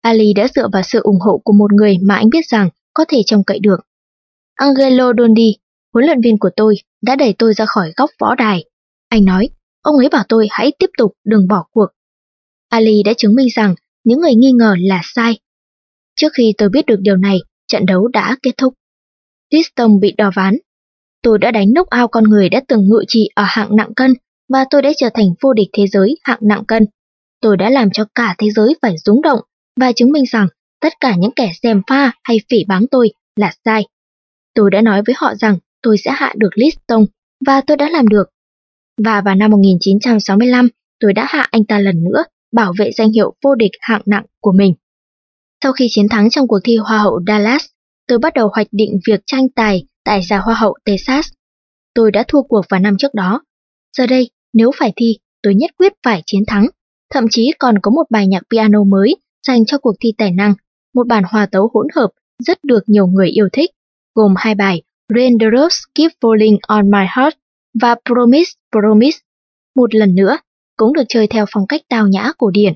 Ali đã dựa vào sự ủng hộ của một người mà anh biết rằng có thể trông cậy được. Angelo Dondi, huấn luyện viên của tôi, đã đẩy tôi ra khỏi góc võ đài. Anh nói, ông ấy bảo tôi hãy tiếp tục đừng bỏ cuộc. Ali đã chứng minh rằng những người nghi ngờ là sai. Trước khi tôi biết được điều này, trận đấu đã kết thúc. Liston bị đò ván. Tôi đã đánh nốc ao con người đã từng ngự trị ở hạng nặng cân và tôi đã trở thành vô địch thế giới hạng nặng cân. Tôi đã làm cho cả thế giới phải rúng động và chứng minh rằng tất cả những kẻ xem pha hay phỉ báng tôi là sai. Tôi đã nói với họ rằng tôi sẽ hạ được Liston và tôi đã làm được. Và vào năm 1965, tôi đã hạ anh ta lần nữa, bảo vệ danh hiệu vô địch hạng nặng của mình. Sau khi chiến thắng trong cuộc thi Hoa hậu Dallas, tôi bắt đầu hoạch định việc tranh tài tại giải Hoa hậu Texas. Tôi đã thua cuộc vào năm trước đó. Giờ đây, nếu phải thi, tôi nhất quyết phải chiến thắng. Thậm chí còn có một bài nhạc piano mới dành cho cuộc thi tài năng, một bản hòa tấu hỗn hợp rất được nhiều người yêu thích, gồm hai bài Raindrops Keep Falling on My Heart và Promise Promise. Một lần nữa, cũng được chơi theo phong cách tao nhã cổ điển.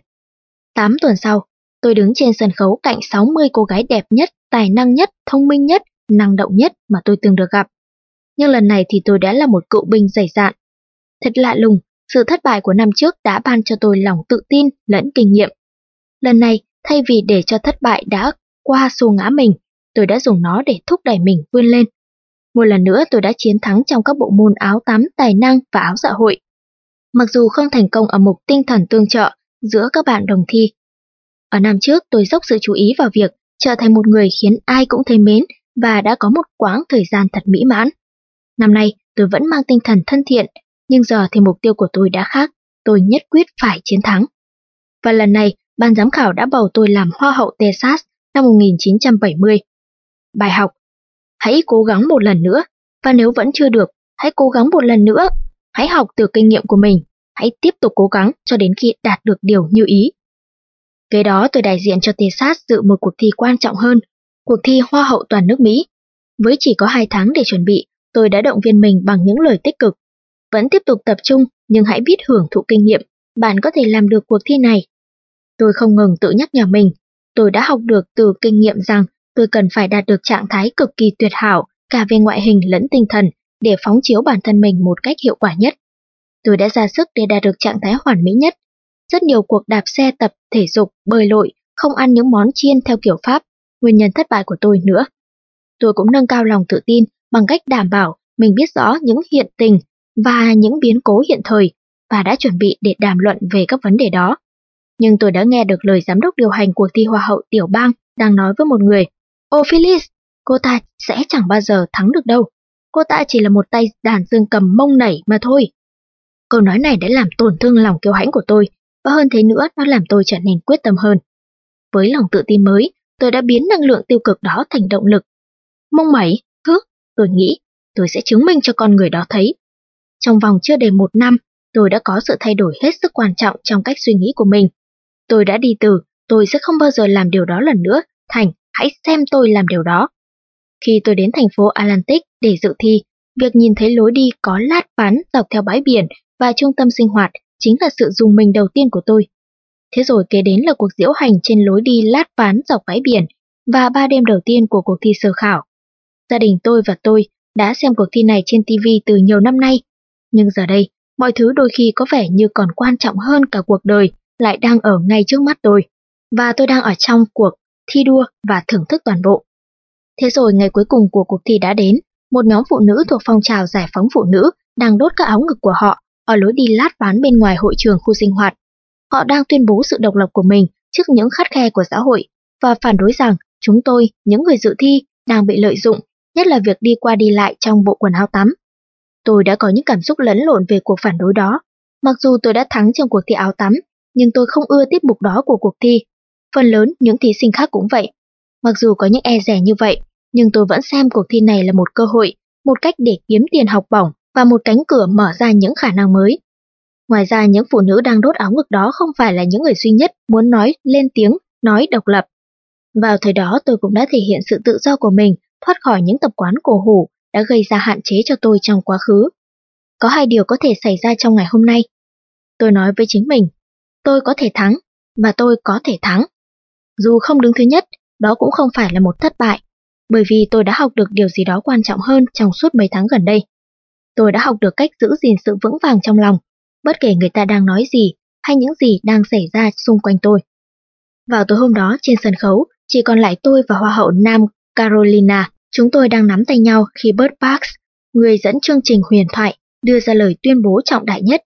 Tám tuần sau, tôi đứng trên sân khấu cạnh 60 cô gái đẹp nhất, tài năng nhất, thông minh nhất, năng động nhất mà tôi từng được gặp. Nhưng lần này thì tôi đã là một cựu binh dày dạn. Thật lạ lùng, sự thất bại của năm trước đã ban cho tôi lòng tự tin lẫn kinh nghiệm. Lần này, thay vì để cho thất bại đã qua xô ngã mình, tôi đã dùng nó để thúc đẩy mình vươn lên. Một lần nữa tôi đã chiến thắng trong các bộ môn áo tắm, tài năng và áo dạ hội. Mặc dù không thành công ở mục tinh thần tương trợ giữa các bạn đồng thi. Ở năm trước tôi dốc sự chú ý vào việc trở thành một người khiến ai cũng thấy mến và đã có một quãng thời gian thật mỹ mãn. Năm nay, tôi vẫn mang tinh thần thân thiện, nhưng giờ thì mục tiêu của tôi đã khác, tôi nhất quyết phải chiến thắng. Và lần này, ban giám khảo đã bầu tôi làm Hoa hậu Texas năm 1970. Bài học Hãy cố gắng một lần nữa, và nếu vẫn chưa được, hãy cố gắng một lần nữa. Hãy học từ kinh nghiệm của mình, hãy tiếp tục cố gắng cho đến khi đạt được điều như ý. Kế đó tôi đại diện cho Texas dự một cuộc thi quan trọng hơn, cuộc thi Hoa hậu toàn nước Mỹ. Với chỉ có 2 tháng để chuẩn bị, tôi đã động viên mình bằng những lời tích cực. Vẫn tiếp tục tập trung, nhưng hãy biết hưởng thụ kinh nghiệm, bạn có thể làm được cuộc thi này. Tôi không ngừng tự nhắc nhở mình, tôi đã học được từ kinh nghiệm rằng tôi cần phải đạt được trạng thái cực kỳ tuyệt hảo, cả về ngoại hình lẫn tinh thần, để phóng chiếu bản thân mình một cách hiệu quả nhất. Tôi đã ra sức để đạt được trạng thái hoàn mỹ nhất. Rất nhiều cuộc đạp xe tập, thể dục, bơi lội, không ăn những món chiên theo kiểu Pháp, nguyên nhân thất bại của tôi nữa. Tôi cũng nâng cao lòng tự tin bằng cách đảm bảo mình biết rõ những hiện tình và những biến cố hiện thời và đã chuẩn bị để đàm luận về các vấn đề đó. Nhưng tôi đã nghe được lời giám đốc điều hành cuộc thi Hoa hậu Tiểu bang đang nói với một người, Ô Phyllis, cô ta sẽ chẳng bao giờ thắng được đâu. Cô ta chỉ là một tay đàn dương cầm mông nảy mà thôi. Câu nói này đã làm tổn thương lòng kiêu hãnh của tôi, và hơn thế nữa nó làm tôi trở nên quyết tâm hơn. Với lòng tự tin mới, tôi đã biến năng lượng tiêu cực đó thành động lực. Mông mẩy, hứ, tôi nghĩ, tôi sẽ chứng minh cho con người đó thấy. Trong vòng chưa đầy một năm, tôi đã có sự thay đổi hết sức quan trọng trong cách suy nghĩ của mình. Tôi đã đi từ, tôi sẽ không bao giờ làm điều đó lần nữa, thành, hãy xem tôi làm điều đó. Khi tôi đến thành phố Atlantic để dự thi, việc nhìn thấy lối đi có lát ván dọc theo bãi biển và trung tâm sinh hoạt chính là sự dùng mình đầu tiên của tôi. Thế rồi kế đến là cuộc diễu hành trên lối đi lát ván dọc bãi biển và ba đêm đầu tiên của cuộc thi sơ khảo. Gia đình tôi và tôi đã xem cuộc thi này trên TV từ nhiều năm nay, nhưng giờ đây, mọi thứ đôi khi có vẻ như còn quan trọng hơn cả cuộc đời lại đang ở ngay trước mắt tôi, và tôi đang ở trong cuộc thi đua và thưởng thức toàn bộ. Thế rồi ngày cuối cùng của cuộc thi đã đến, một nhóm phụ nữ thuộc phong trào giải phóng phụ nữ đang đốt các áo ngực của họ ở lối đi lát ván bên ngoài hội trường khu sinh hoạt. Họ đang tuyên bố sự độc lập của mình trước những khắt khe của xã hội và phản đối rằng chúng tôi, những người dự thi, đang bị lợi dụng, nhất là việc đi qua đi lại trong bộ quần áo tắm. Tôi đã có những cảm xúc lẫn lộn về cuộc phản đối đó. Mặc dù tôi đã thắng trong cuộc thi áo tắm, nhưng tôi không ưa tiết mục đó của cuộc thi. Phần lớn những thí sinh khác cũng vậy. Mặc dù có những e rẻ như vậy, nhưng tôi vẫn xem cuộc thi này là một cơ hội, một cách để kiếm tiền học bổng và một cánh cửa mở ra những khả năng mới. Ngoài ra những phụ nữ đang đốt áo ngực đó không phải là những người duy nhất muốn nói lên tiếng, nói độc lập. Vào thời đó tôi cũng đã thể hiện sự tự do của mình thoát khỏi những tập quán cổ hủ đã gây ra hạn chế cho tôi trong quá khứ. Có hai điều có thể xảy ra trong ngày hôm nay. Tôi nói với chính mình, tôi có thể thắng, và tôi có thể thắng. Dù không đứng thứ nhất, đó cũng không phải là một thất bại, bởi vì tôi đã học được điều gì đó quan trọng hơn trong suốt mấy tháng gần đây. Tôi đã học được cách giữ gìn sự vững vàng trong lòng, bất kể người ta đang nói gì hay những gì đang xảy ra xung quanh tôi. Vào tối hôm đó trên sân khấu, chỉ còn lại tôi và Hoa hậu Nam Carolina. Chúng tôi đang nắm tay nhau khi Bert Parks, người dẫn chương trình huyền thoại, đưa ra lời tuyên bố trọng đại nhất.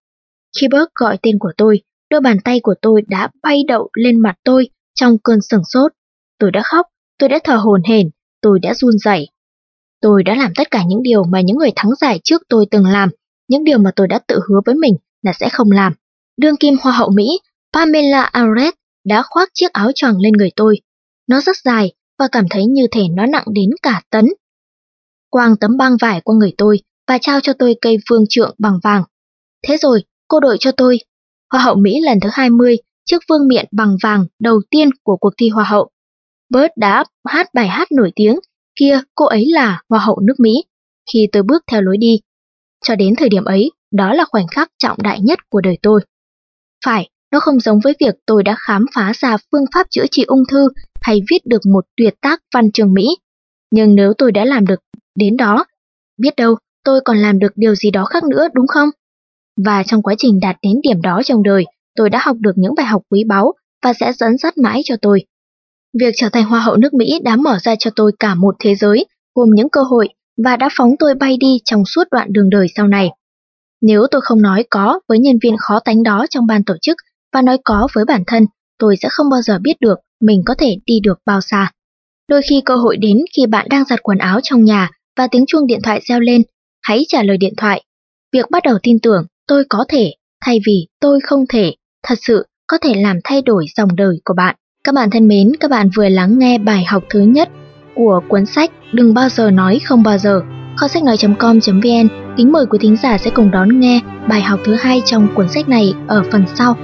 Khi Bert gọi tên của tôi, đôi bàn tay của tôi đã bay đậu lên mặt tôi trong cơn sửng sốt. Tôi đã khóc, tôi đã thở hồn hển, tôi đã run rẩy. Tôi đã làm tất cả những điều mà những người thắng giải trước tôi từng làm, những điều mà tôi đã tự hứa với mình là sẽ không làm. Đương kim Hoa hậu Mỹ, Pamela Arret đã khoác chiếc áo choàng lên người tôi. Nó rất dài và cảm thấy như thể nó nặng đến cả tấn. Quang tấm băng vải qua người tôi và trao cho tôi cây vương trượng bằng vàng. Thế rồi, cô đội cho tôi Hoa hậu Mỹ lần thứ 20 chiếc vương miện bằng vàng đầu tiên của cuộc thi Hoa hậu. Bert đã hát bài hát nổi tiếng, kia cô ấy là Hoa hậu nước Mỹ, khi tôi bước theo lối đi. Cho đến thời điểm ấy, đó là khoảnh khắc trọng đại nhất của đời tôi. Phải, nó không giống với việc tôi đã khám phá ra phương pháp chữa trị ung thư hay viết được một tuyệt tác văn trường Mỹ. Nhưng nếu tôi đã làm được đến đó, biết đâu tôi còn làm được điều gì đó khác nữa đúng không? Và trong quá trình đạt đến điểm đó trong đời, tôi đã học được những bài học quý báu và sẽ dẫn dắt mãi cho tôi. Việc trở thành Hoa hậu nước Mỹ đã mở ra cho tôi cả một thế giới, gồm những cơ hội và đã phóng tôi bay đi trong suốt đoạn đường đời sau này. Nếu tôi không nói có với nhân viên khó tánh đó trong ban tổ chức và nói có với bản thân, tôi sẽ không bao giờ biết được mình có thể đi được bao xa. Đôi khi cơ hội đến khi bạn đang giặt quần áo trong nhà và tiếng chuông điện thoại reo lên, hãy trả lời điện thoại. Việc bắt đầu tin tưởng tôi có thể thay vì tôi không thể thật sự có thể làm thay đổi dòng đời của bạn. Các bạn thân mến, các bạn vừa lắng nghe bài học thứ nhất của cuốn sách Đừng bao giờ nói không bao giờ. Kho sách nói.com.vn kính mời quý thính giả sẽ cùng đón nghe bài học thứ hai trong cuốn sách này ở phần sau.